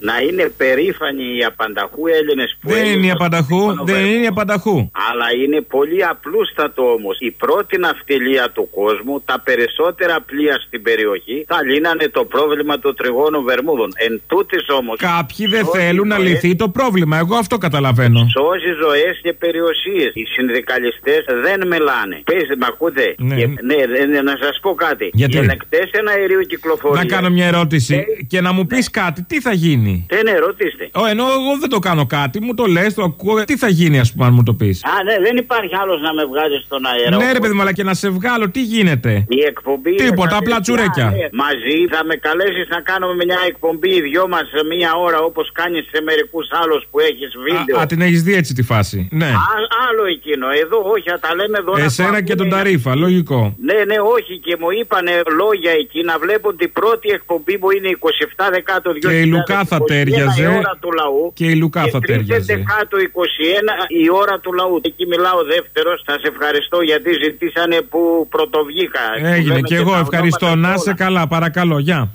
Να είναι περήφανοι οι απανταχού Έλληνες που Δεν είναι η έλειωσαν απανταχού. στον Δεν είναι η απανταχού. Αλλά είναι πολύ απλούστατο όμως. Η πρώτη ναυτιλία του κόσμου, τα περισσότερα πλοία στην περιοχή, θα λύνανε το πρόβλημα των τριγώνων Βερμούδων. Εν τούτης όμως. Κάποιοι δεν θέλουν να λυθεί το πρόβλημα. Εγώ αυτό καταλαβαίνω. Σώζει ζωές και περιουσίες. Οι συνδικαλιστές δεν μιλάνε. Πες, με ακούτε; Ναι. Και- ναι, ναι, να σας πω κάτι. Γιατί; Οι ελεκτέ εναερίου κυκλοφορία. Να κάνω μια ερώτηση και να μου πεις κάτι. Τι θα γίνει; Ε, ναι, ρωτήστε. Ω, ενώ εγώ δεν το κάνω κάτι, μου το λες, το ακούω. Τι θα γίνει, ας πούμε, αν μου το πεις; Α, ναι, δεν υπάρχει άλλος να με βγάζει στον αέρα. Ναι, ρε Οπότε παιδί μου, αλλά και να σε βγάλω, τι γίνεται; Η εκπομπή. Τίποτα, θα απλά είναι- τσουρέκια. Α, ναι, Μαζί θα με καλέσεις να κάνουμε μια εκπομπή οι δυο μας σε μία ώρα όπως κάνεις σε μερικούς άλλους που έχεις βίντεο. Α, την έχεις δει έτσι τη φάση. Ναι. Α, άλλο εκείνο. Εδώ όχι, θα τα λέμε εδώ. να Εσένα το και τον ακούνε. Ταρίφα, λογικό. Ναι, ναι, όχι. Και μου είπανε λόγια εκεί να βλέπουν την πρώτη εκπομπή που είναι 27 Δεκάτου 2021 Και η Λουκά θα τέριαζε. η ώρα του λαού. Και η Λουκά θα Και 3 τέριαζε. Δεκάτου 21 η ώρα του λαού. Εκεί μιλάω δεύτερος. Σα ευχαριστώ γιατί ζητήσανε που πρωτοβγήκα. Έγινε Λέμε και εγώ τα ευχαριστώ. ονόματα Να και σε όλα. καλά, παρακαλώ, γεια.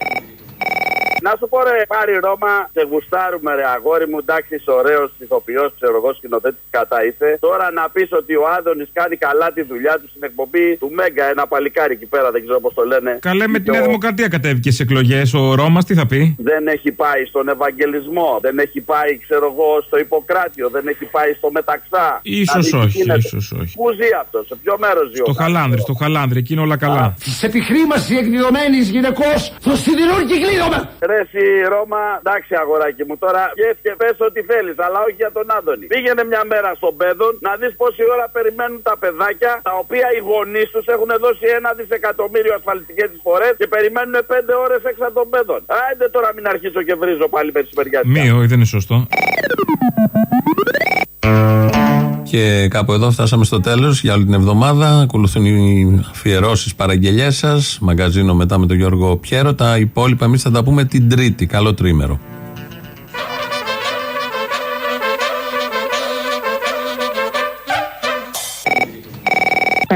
Να σου πω ρε πάρει Ρώμα, σε γουστάρουμε ρε αγόρι μου, εντάξει είσαι ωραίος ηθοποιός, ξέρω εγώ σκηνοθέτης κατά είσαι. Τώρα να πεις ότι ο Άδωνης κάνει καλά τη δουλειά του στην εκπομπή του Μέγκα, ένα παλικάρι εκεί πέρα, δεν ξέρω πώς το λένε. Καλέ με Και τη Νέα ο- Δημοκρατία κατέβηκε στι εκλογές. Ο Ρώμας τι θα πει; Δεν έχει πάει στον Ευαγγελισμό, δεν έχει πάει, ξέρω εγώ, στο Ιπποκράτιο, δεν έχει πάει στο Μεταξά. Ίσως Να δει τι όχι, γίνεται. ίσως όχι. Πού ζει αυτός, σε ποιο μέρος ζει ο Στο Χαλάνδρη, στο Χαλάνδρη, εκεί είναι όλα καλά. Τη επιχρήμαση εκδηλωμένης γυναικός στο σιδηρούργο κλείνομαι. Ρε εσύ Ρώμα, εντάξει αγοράκι μου τώρα, βγες και πες ό,τι θέλεις, αλλά όχι για τον Άδωνη. Πήγαινε μια μέρα στον Πέδον να δεις πόση ώρα περιμένουν τα παιδάκια, τα οποία οι γονείς τους έχουν δώσει ένα δισεκατομμύριο ασφαλιστικές εισφορές και περιμένουν πέντε ώρες έξω από τον Πέδον. Άντε τώρα μην αρχίσω και βρίζω πάλι μεσημεριάτικα. Μη, όχι, δεν είναι σωστό. Και κάπου εδώ φτάσαμε στο τέλος για όλη την εβδομάδα. Ακολουθούν οι αφιερώσεις, παραγγελίε σας. Μαγκαζίνο μετά με τον Γιώργο Πιέρο. Τα υπόλοιπα εμείς θα τα πούμε την Τρίτη. Καλό τρίμερο.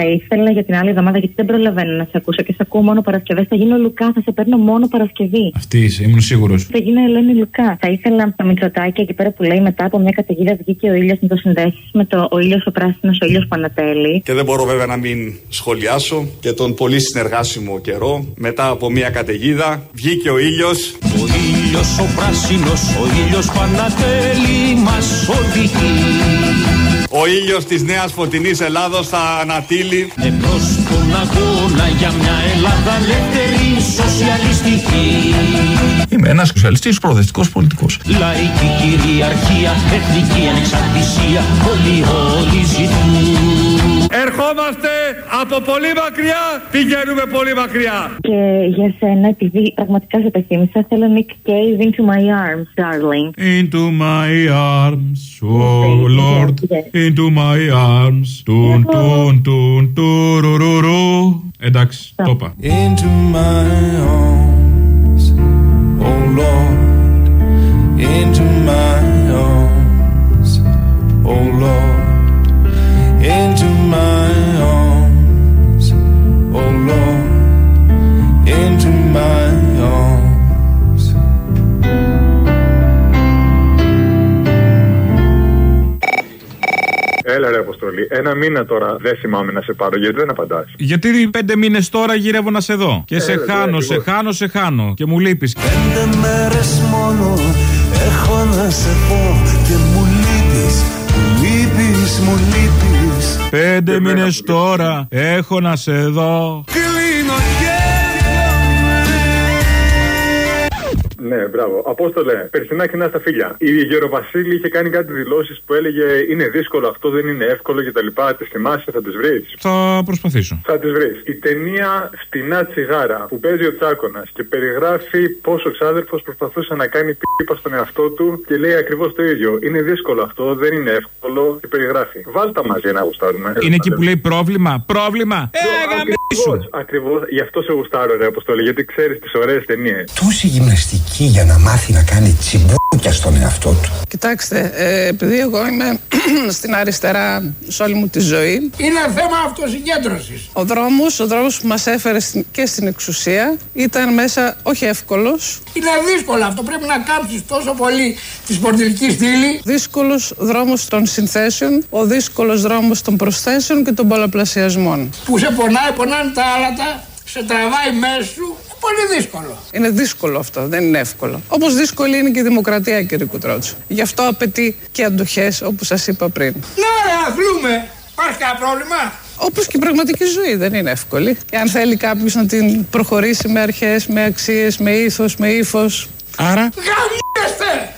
Ήθελα για την άλλη εβδομάδα, γιατί δεν προλαβαίνω να σε ακούσω και σε ακούω μόνο Παρασκευές. Θα γίνω Λουκά, θα σε παίρνω μόνο Παρασκευή. Αυτή είσαι, ήμουν σίγουρος. Θα γίνω Ελένη Λουκά. Θα ήθελα το Μητσοτάκι εκεί πέρα που λέει μετά από μια καταιγίδα βγήκε ο ήλιος να το συνδέσεις με το ο ήλιος ο πράσινος, ο ήλιος που ανατέλει. Και δεν μπορώ βέβαια να μην σχολιάσω και τον πολύ συνεργάσιμο καιρό. Μετά από μια καταιγίδα βγήκε ο ήλιος. Ο ήλιος ο πράσινος, ο ήλιος Πανατέλη μας οδηγεί Ο ήλιος της νέας φωτεινής Ελλάδος θα ανατείλει. Εμπρός στον αγώνα για μια Ελλάδα ελεύθερη σοσιαλιστική Είμαι ένας σοσιαλιστής προοδευτικός πολιτικός. Λαϊκή κυριαρχία, εθνική ανεξαρτησία Όλοι όλοι ζητούν Ερχόμαστε από πολύ μακριά, πηγαίνουμε πολύ μακριά. Και για σένα, επειδή πραγματικά σε τα θύμισα, θέλω Nick Cave into my arms, darling. Into my arms, oh Lord, into my arms. Τουν, τουν, τουν, τουρουρουρου. Εντάξει, το είπα. Into my arms, oh Lord, into my arms, oh Lord, into my arms, oh Lord, into my arms. Έλα ρε Αποστολή, ένα μήνα τώρα δεν θυμάμαι να σε πάρω γιατί δεν απαντάς. Γιατί πέντε μήνες τώρα γυρεύω να σε δω. Και σε Ε, χάνω, ναι, σε ακριβώς. χάνω, σε χάνω. Και μου λείπεις. Πέντε μέρες μόνο έχω να σε δω και μου λείπεις, μου λείπεις, μου λείπεις Πέντε μήνες τώρα έχω να σε δω. Ναι, μπράβο. Απόστολε, περσινά κοινά στα φίλια. Η Γεροβασίλη είχε κάνει κάτι δηλώσεις που έλεγε Είναι δύσκολο αυτό, δεν είναι εύκολο κτλ. Τις θυμάσαι, θα τις βρεις; Θα προσπαθήσω. Θα τις βρεις. Η ταινία Φτηνά τσιγάρα που παίζει ο Τσάκονα και περιγράφει πώς ο ξάδερφος προσπαθούσε να κάνει πίπα στον εαυτό του και λέει ακριβώς το ίδιο. Είναι δύσκολο αυτό, δεν είναι εύκολο και περιγράφει. Βάλτα μαζί να γουστάρουμε. Είναι εκεί που λέει πρόβλημα. Πρόβλημα. Ε, Ακριβώς, ακριβώς. Γι' αυτό σε γουστάρω, ρε Αποστόλη, γιατί ξέρεις τις ωραίες ταινίες. Τόση γυμναστική για να μάθει να κάνει τσιμπούκια στον εαυτό του. Κοιτάξτε, ε, επειδή εγώ είμαι στην αριστερά σε όλη μου τη ζωή. Είναι θέμα αυτοσυγκέντρωσης. Ο δρόμος, ο δρόμος που μας έφερε στην- και στην εξουσία ήταν μέσα όχι εύκολος. Είναι δύσκολο αυτό. Πρέπει να κάψεις τόσο πολύ τη σπονδυλική στήλη. Δύσκολος δρόμος των συνθέσεων, ο δύσκολος δρόμος των προσθέσεων και των πολλαπλασιασμών. Που σε πονάει, πονάνε τα άλατα, σε τραβάει μέσα σου. Είναι πολύ δύσκολο. Είναι δύσκολο αυτό, δεν είναι εύκολο. Όπως δύσκολη είναι και η δημοκρατία, κύριε Κουτρότσο. Γι' αυτό απαιτεί και αντοχές, όπως σας είπα πριν. Ναι, ρε, αθλούμε. Υπάρχει κανένα πρόβλημα; Όπως και η πραγματική ζωή δεν είναι εύκολη. Και αν θέλει κάποιος να την προχωρήσει με αρχές, με αξίες, με ήθος, με ύφος. Άρα; Γαμιέστε!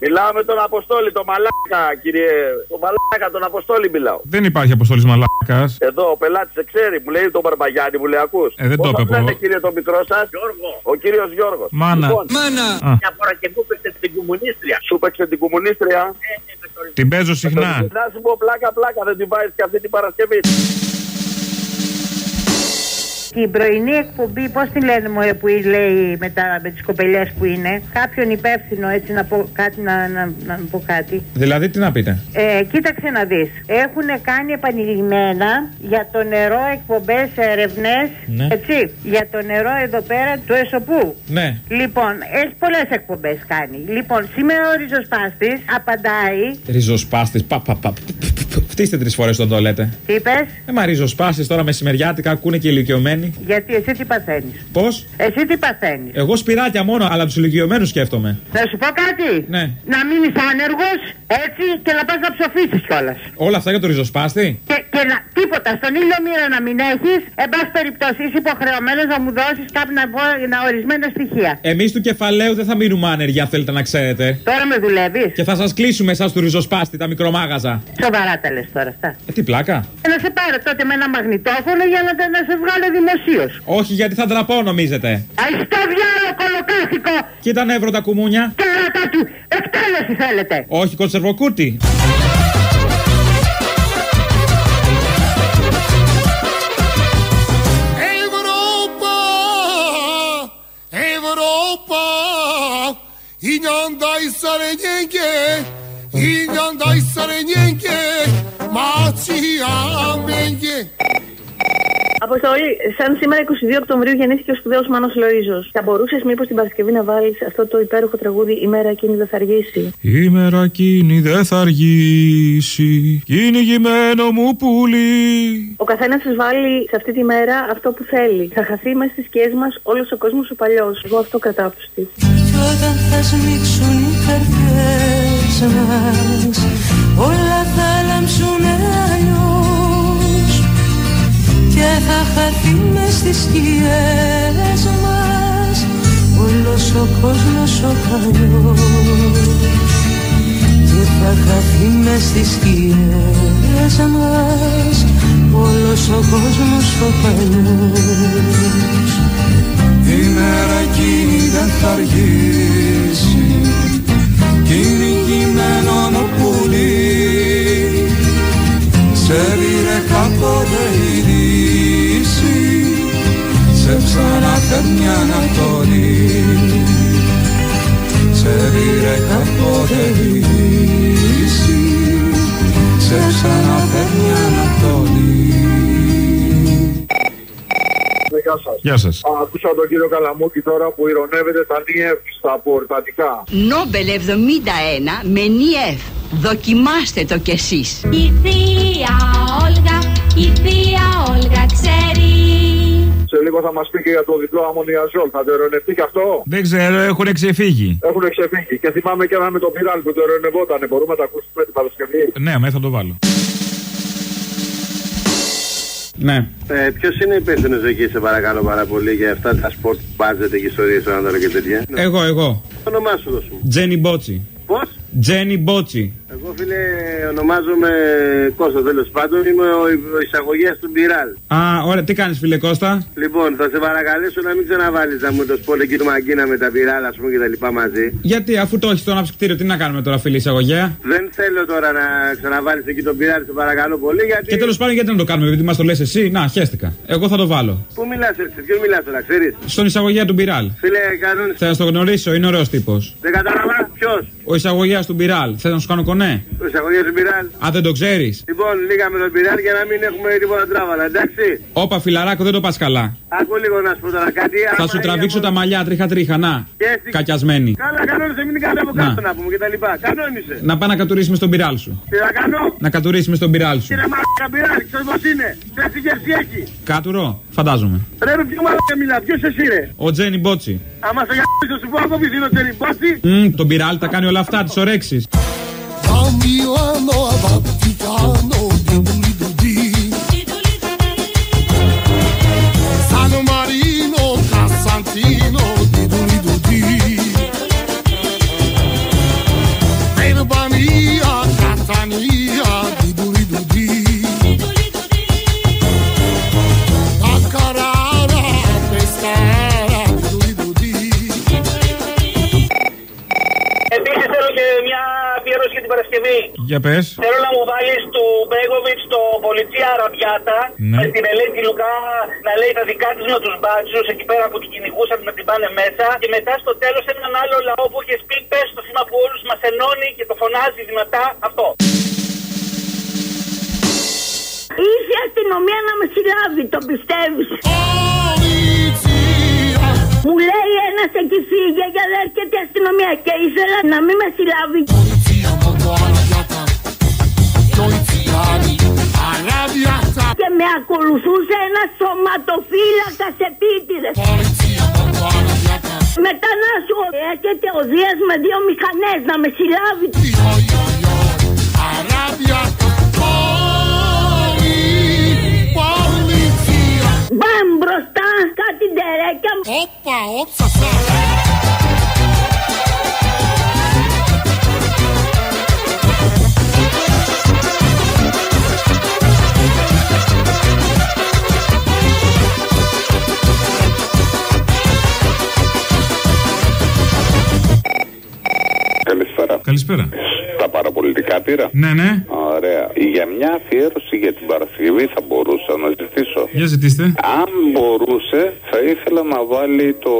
Μιλάω με τον Αποστόλη, τον Μαλάκα, κύριε. Τον Μαλάκα, τον Αποστόλη μιλάω. Δεν υπάρχει αποστολή μαλάκας. Εδώ ο πελάτης σε ξέρει, μου λέει τον Μπαρμπαγιάννη, μου λέει ακούς. Ε, δεν το είπε από λένε, εγώ. κύριε το μικρό σας, Γιώργο. Ο κύριος Γιώργος. Μάνα. Μάνα. Α. Μια φορά και μου έπαιξε την κομμουνίστρια. Σου έπαιξε την κομμουνίστρια; Την παίζω συχνά. Να σου πω πλάκα, πλάκα, δεν την βάζεις και αυτή την Παρασκευή. Την πρωινή εκπομπή, πώς τη λένε μωρέ που λέει με, τα, με τις κοπελιές που είναι, κάποιον υπεύθυνο έτσι να πω κάτι, να, να, να πω κάτι. Δηλαδή, τι να πείτε; Ε, κοίταξε να δεις, έχουν κάνει επανειλημμένα για το νερό εκπομπές ερευνές, Ναι. έτσι, για το νερό εδώ πέρα του Εσωπού. Ναι. Λοιπόν, έχει πολλές εκπομπές κάνει. Λοιπόν, σήμερα ο Ριζοσπάστης απαντάει, Ριζοσπάστης. Πα, πα, πα. Φτύστε τρεις φορές τον το λέτε. τι είπες, Ε, μα ριζοσπάστη τώρα μεσημεριάτικα ακούνε και ηλικιωμένοι. γιατί εσύ τι παθαίνεις; Πώς; Εσύ τι παθαίνεις; Εγώ σπυράκια μόνο, αλλά τους ηλικιωμένους σκέφτομαι. Θα σου πω κάτι; Ναι. Να μείνει άνεργος, έτσι και να πας να ψοφήσεις κιόλας. Όλα αυτά για το ριζοσπάστη; Και, και να, τίποτα, στον ήλιο μοίρα να μην έχεις, εν πάση περιπτώσει είσαι υποχρεωμένος να μου δώσεις κάποια να, ορισμένα στοιχεία. Εμείς του κεφαλαίου δεν θα μείνουμε άνεργοι, αν θέλετε να ξέρετε. Τώρα με δουλεύεις; Και θα σας κλείσουμε εσάς του ριζοσπάστη, τα μικρομάγαζα. Σοβαρά τα λες τώρα αυτά. Ε, τι πλάκα. Και να σε πάρω τότε με ένα μαγνητόφωνο για να, να σε βγάλω δημοσίως. Όχι, γιατί θα ντραπώ, νομίζετε. Αϊστό διάλογο κολοκάθικο! Κοίτα νεύρο τα κουμούνια. Κέρατα του! Εκτέλεση θέλετε! Όχι, κονσερβοκούτι. Ευρώπα, Ευρώπα, η νιάντα η σαρενιέγκε, 马蹄儿啊，没。Αποστολή, σαν σήμερα 22 Οκτωβρίου γεννήθηκε ο σπουδαίος Μάνος Λοίζος. Θα μπορούσες μήπως την Παρασκευή να βάλεις αυτό το υπέροχο τραγούδι Η μέρα εκείνη δεν θα αργήσει. Η μέρα εκείνη δεν θα αργήσει. Κι είναι γημένο μου πουλί. Ο καθένας του βάλει σε αυτή τη μέρα αυτό που θέλει. Θα χαθεί μέσα στις σκιές μας όλος ο κόσμος ο παλιός. Εγώ αυτό κρατάω από του Κι όταν θα σμίξουν οι καρδιές μας Όλα θα λάμψουν αλλιώς Και θα χαθεί μες στις σκιές μας. Ο Όλος ο κόσμος ο καλός. Και θα χαθεί μες στις σκιές μας. Όλος ο κόσμος ο καλός. Η μέρα εκείνη δεν θα αργήσει. Κι είναι ηγημένο μου πουλί. Σε ξαναφέρνει Ανατολή Σε πήρε κάποτε η Δύση Σε ξαναφέρνει Ανατολή Γεια σας. Γεια σας. Α, Άκουσα τον κύριο Καλαμούκη τώρα που ηρωνεύεται στα ΝΙΕΦ στα πορτατικά. Νόμπελ 71 με ΝΙΕΦ. Δοκιμάστε το κι εσείς. Η θεία Όλγα, η θεία Όλγα ξέρει. Σε λίγο θα μας πει και για το διπλό αμμονιαζόλ. Θα το ειρωνευτεί και αυτό; Δεν ξέρω, έχουν ξεφύγει. Έχουν ξεφύγει. Και θυμάμαι και ένα με τον πυράλ που το ειρωνευόταν. Μπορούμε να τα ακούσουμε την Παρασκευή; Ναι, αμέ θα το βάλω. Ναι. Ε, Ποιος είναι υπεύθυνος εκεί, σε παρακαλώ πάρα πολύ, για αυτά τα sport budget και ιστορίες στον Ανατολό και τέτοια; Εγώ, εγώ. Το όνομά σου δώσου μου. Τζένι Μπότσι. Πώς; Τζένι Μπότσι. Εγώ φίλε ονομάζομαι Κώστας τέλος πάντων. Είμαι ο, ο εισαγωγέας του Μπιράλ. Α, ωραία, τι κάνεις, φίλε Κώστα; Λοιπόν, θα σε παρακαλέσω να μην ξαναβάλεις να μου το σπορ εκεί του Μαγκίνα με τα Μπιράλ, ας πούμε και τα λοιπά μαζί. Γιατί, αφού το έχεις στο αναψυκτήριο, τι να κάνουμε τώρα, φίλε εισαγωγέα; Δεν θέλω τώρα να ξαναβάλεις εκεί τον Μπιράλ, σε παρακαλώ πολύ. Γιατί... Και τέλος πάντων, γιατί να το κάνουμε, επειδή μας το λες εσύ; Να, χαίστηκα. Εγώ θα το βάλω. Πού μιλάς έτσι, ποιο μιλάς τώρα, ξέρεις; Στον εισαγωγέα του Μπιράλ. Φίλε, κανόνε. Θα το γνωρίσω, είναι ωραίος τύπος. Δεν κατάλαβα, ποιος. Ο εισαγωγέας του Μπιράλ. Θες να σου κάνω κονέ; Ο εισαγωγέα του Μπιράλ. Α, δεν το ξέρεις. Λοιπόν, λίγα με τον Μπιράλ για να μην έχουμε τίποτα τράβαλα, εντάξει. Όπα, φιλαράκο, δεν το πας καλά. Άκου λίγο να σου πω τώρα κάτι. Θα άμα σου είναι τραβήξω από- τα μαλιά τρίχα-τρίχα, να. Και έτσι- Κακιασμένη. Καλά, κανόνισε, μην κάνει από Να. κάτω να πούμε και τα λοιπά. Κανόνισε. Να πάει να κατουρίσει με στον πυράλ σου. Τι να κάνω; Να κατουρίσει με στον πυράλ σου. Κύριε Μάρκα Μπιράλ, ξέρεις πώς είναι. Ξέρεις τι γεύση έχει. Κάτουρο, φαντάζομαι. Πρέπει πιο μάλλον μιλά. Ποιος εσύ ρε. Ο Τζένι Μπότσι. Άμα σε γαμίσω σου πω από πίσω είναι ο Τεριμπότσι. Μμ, τον πυράλ τα κάνει όλα αυτά, τις ωρέξεις. Da Milano a Vaticano την Παρασκευή. Για πες. Θέλω να μου βάλεις του Μπέγκοβιτ το πολιτεία Αραμπιάτα Ναι. με την Ελένη Λουκά να λέει τα δικά της με τους μπάτσους εκεί πέρα που την κυνηγούσαν να την πάνε μέσα. Και μετά στο τέλος έναν άλλο λαό που έχει πει πες το θύμα που όλους μας ενώνει και το φωνάζει δυνατά αυτό. Ήρθε η αστυνομία να με συλλάβει, το πιστεύεις; Μου λέει ένας εκεί φύγε γιατί έρχεται η αστυνομία και ήθελα να μην με συλλάβει. Και με ακολουθούσε ένα σωματοφύλακα επίτηδες. Μετά να σου έρχεται ο Δίας με δύο μηχανές να με συλλάβει. Μπαμ μπροστά, κάτι ντερέκια. Όπα, όψα, Καλησπέρα. Καλησπέρα. Τα παραπολιτικά πήρα. Ναι, ναι. Ωραία. Για μια αφιέρωση για την Παρασκευή θα μπορούσα να ζητήσω. Για ζητήστε. Αν μπορούσε, θα ήθελα να βάλει το.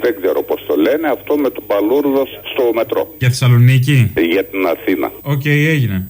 Δεν ξέρω πώς το λένε, αυτό με τον Παλούρδος στο μετρό. Για Θεσσαλονίκη. Για την Αθήνα. Οκ, έγινε.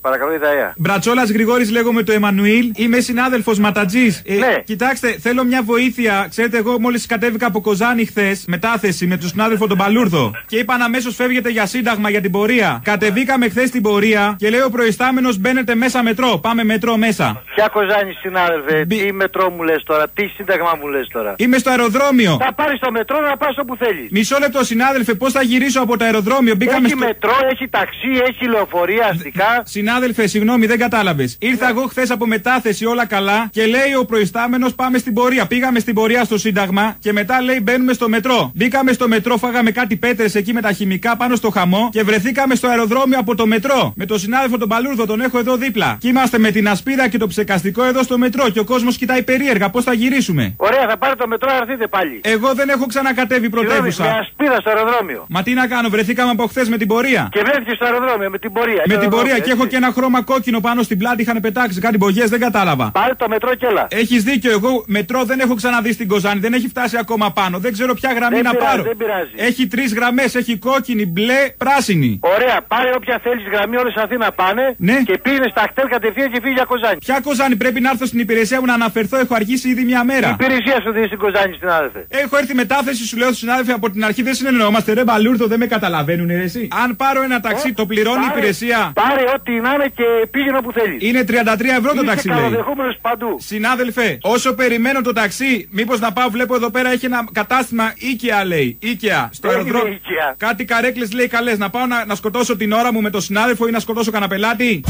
Παρακαλώ, Ιδαία. Μπρατσόλας Γρηγόρης, λέγομαι το Εμμανουήλ. Είμαι συνάδελφος Ματατζής. Ναι. Κοιτάξτε, θέλω μια βοήθεια. Ξέρετε, εγώ μόλις κατέβηκα από Κοζάνη χθες, μετάθεση με τον συνάδελφο τον Παλούρδο. Και είπαν αμέσως φεύγετε για σύνταγμα για την πορεία. Κατεβήκαμε χθες την πορεία και λέει ο προϊστάμενος μπαίνετε μέσα μετρό. Πάμε μετρό μέσα. Ποια κοζάνη συνάδελφε, τι μετρό μου λες τώρα, τι σύνταγμα μου λες τώρα; Είμαι στο αεροδρόμιο. Θα πάρεις το μετρό να πας όπου θέλεις. Μισό λεπτό, συνάδελφε, πώς θα γυρίσω από το αεροδρόμιο; Μπήκαμε Έχει στο. μετρό, έχει ταξί, έχει λεωφορεία αστικά. Συνάδελφε, συγγνώμη, δεν κατάλαβες. Ήρθα εγώ χθες από μετάθεση όλα καλά και λέει ο προϊστάμενος πάμε στην πορεία. Πήγαμε στην πορεία στο Σύνταγμα και μετά λέει μπαίνουμε στο μετρό. Μπήκαμε στο μετρό, φάγαμε κάτι πέτρες εκεί με τα χημικά πάνω στο χαμό και βρεθήκαμε στο αεροδρόμιο από το μετρό. Με τον συνάδελφο τον Παλούρδο, τον έχω εδώ δίπλα. Και είμαστε με την ασπίδα και το ψεκαστικό εδώ στο μετρό και ο κόσμος κοιτάει περίεργα πώς θα γυρίσουμε; Ωραία, θα πάρετε το μετρό να έρθετε πάλι. Εγώ δεν έχω ξανακατέβει Συγγνώμη, Με πρωτεύουσα. ασπίδα στο αεροδρόμιο. Μα τι να κάνω, βρεθήκαμε από χθες με την πορεία. Και βρέθηκε στο αεροδρόμιο με την πορεία. Με στο την πορεία αεροδρόμιο, και έχω έτσι. και ένα χρώμα κόκκινο πάνω στην πλάτη. Είχαν πετάξει κάτι μπογιές, δεν κατάλαβα. Πάρε το μετρό και έλα. Έχεις δίκιο, εγώ μετρό δεν έχω ξαναδεί στην Κοζάνη, δεν έχει φτάσει ακόμα πάνω. Δεν ξέρω ποια γραμμή Δεν να πειράζει, πάρω. δεν πειράζει. Έχει τρεις γραμμές, έχει κόκκινη, μπλε, πράσινη. Ωραία, πάρε όποια θέλεις γραμμή, όλες Αθήνα πάνε. Ναι. Και πήγαινε στα κτέλ κατευθείαν και φύγει για Κοζάνη. Ποια Κοζάνη πρέπει να έρθω στην υπηρεσία μου να αναφερθώ, έχω αργήσει ήδη μια Η μέρα. υπηρεσία σου δίνει στην Κοζάνη, συνάδελφε. Έχω έρθει μετάθεση, σου λέω στου συνάδελφοι από την αρχή δεν συνεννοούμαστε. Ρε μπαλούρδο, δεν με καταλαβαίνουν, ρε, εσύ. Αν πάρω ένα ταξί, το πληρώνει η πάρε- υπηρεσία. Πάρε ό,τι να είναι και πήγαινε όπου θέλεις. Είναι 33 ευρώ το Είσαι ταξί, λέει. καλοδεχόμενος παντού. Συνάδελφε, όσο περιμένω το ταξί, μήπως να πάω, βλέπω εδώ πέρα έχει ένα κατάστημα Ikea λέει. Ikea στο Δεν αεροδρόμιο. είναι Ikea. Κάτι καρέκλες λέει καλές. Να πάω να, να σκοτώσω την ώρα μου με τον συνάδελφο ή να σκοτώσω κανένα πελάτη.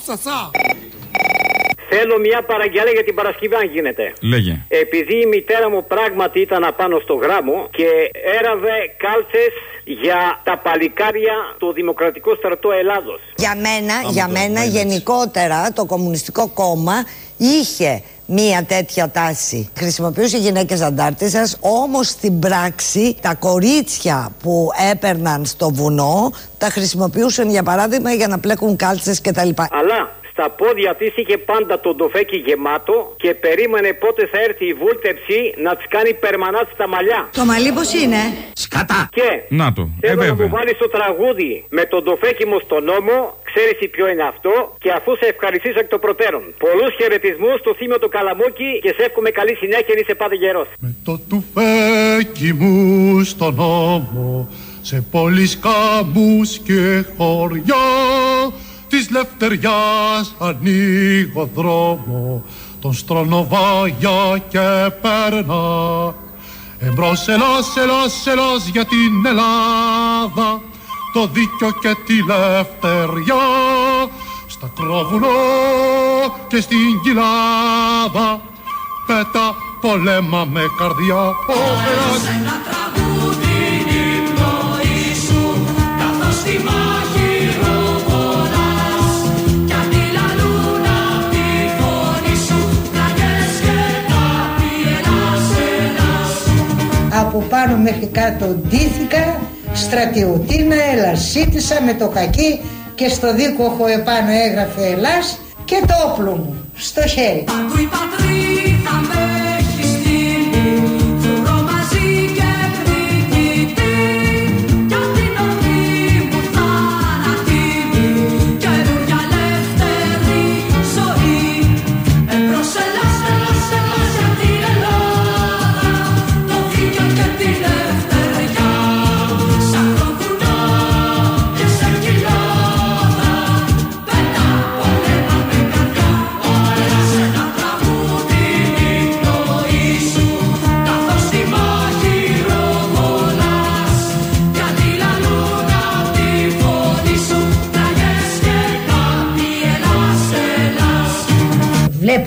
Όπα, όψασα. Θέλω μια παραγγελία για την Παρασκευή, αν γίνεται. Λέγε. Επειδή η μητέρα μου πράγματι ήταν απάνω στο γράμμο και έραβε κάλτσες για τα παλικάρια του Δημοκρατικού Στρατό Ελλάδος. Για μένα, για μένα γενικότερα το Κομμουνιστικό Κόμμα είχε μία τέτοια τάση. Χρησιμοποιούσε γυναίκες αντάρτισσας, όμως στην πράξη τα κορίτσια που έπαιρναν στο βουνό τα χρησιμοποιούσαν για παράδειγμα για να πλέκουν κάλτσες κτλ. Αλλά στα πόδια τη είχε πάντα το ντοφέκι γεμάτο και περίμενε πότε θα έρθει η βούλτεψη να της κάνει περμανάς στα μαλλιά. Το μαλλί πώς είναι; Σκατά! Και Να το. Ε, Θέλω να βέβαια. μου βάλεις το τραγούδι με τον ντοφέκι μου στον νόμο. Ξέρεις ποιο είναι αυτό; Και αφού σε ευχαριστήσω εκ των προτέρων. Πολλούς χαιρετισμούς στο θύμιο του Καλαμούκι και σε εύχομαι καλή συνέχεια να είσαι πάντα γερός. Το τουφέκι μου στον νόμο σε πόλεις καμπούς και χωριά της λευτεριάς ανοίγω δρόμο τον στρονοβάγια και περνά Εμπρός ελάς, ελάς, ελάς για την Ελλάδα το δίκιο και τη λευτεριά. Στα κρόβουνο και στην κοιλάδα πέτα πολέμα με καρδιά. Ο Από πάνω μέχρι κάτω ντύθηκα στρατιωτίνα, ελασίτισα με το κακί και στο δίκοχο επάνω έγραφε Ελλάς και το όπλο μου στο χέρι. Παντού η πατρίδα με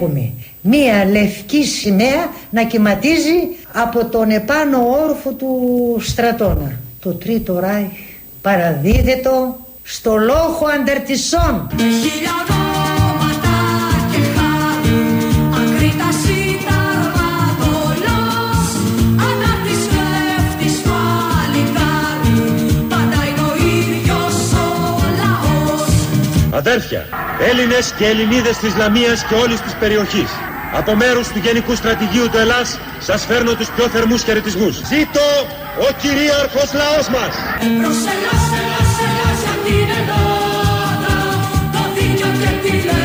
Βλέπουμε μία λευκή σημαία να κυματίζει από τον επάνω όροφο του στρατόνα. Το τρίτο ράιχ παραδίδετο στο λόχο αντερτισών. Χιλιαδόματα Αδέρφια, Έλληνες και Ελληνίδες της Λαμίας και όλης της περιοχής. Από μέρους του Γενικού Στρατηγίου του Ελλάς σας φέρνω τους πιο θερμούς χαιρετισμούς. Ζήτω ο κυρίαρχος λαός μας! Εμπρός Ελλάς, Ελλάς, Ελλάς για την Ελλάδα Το δίκιο και τη λες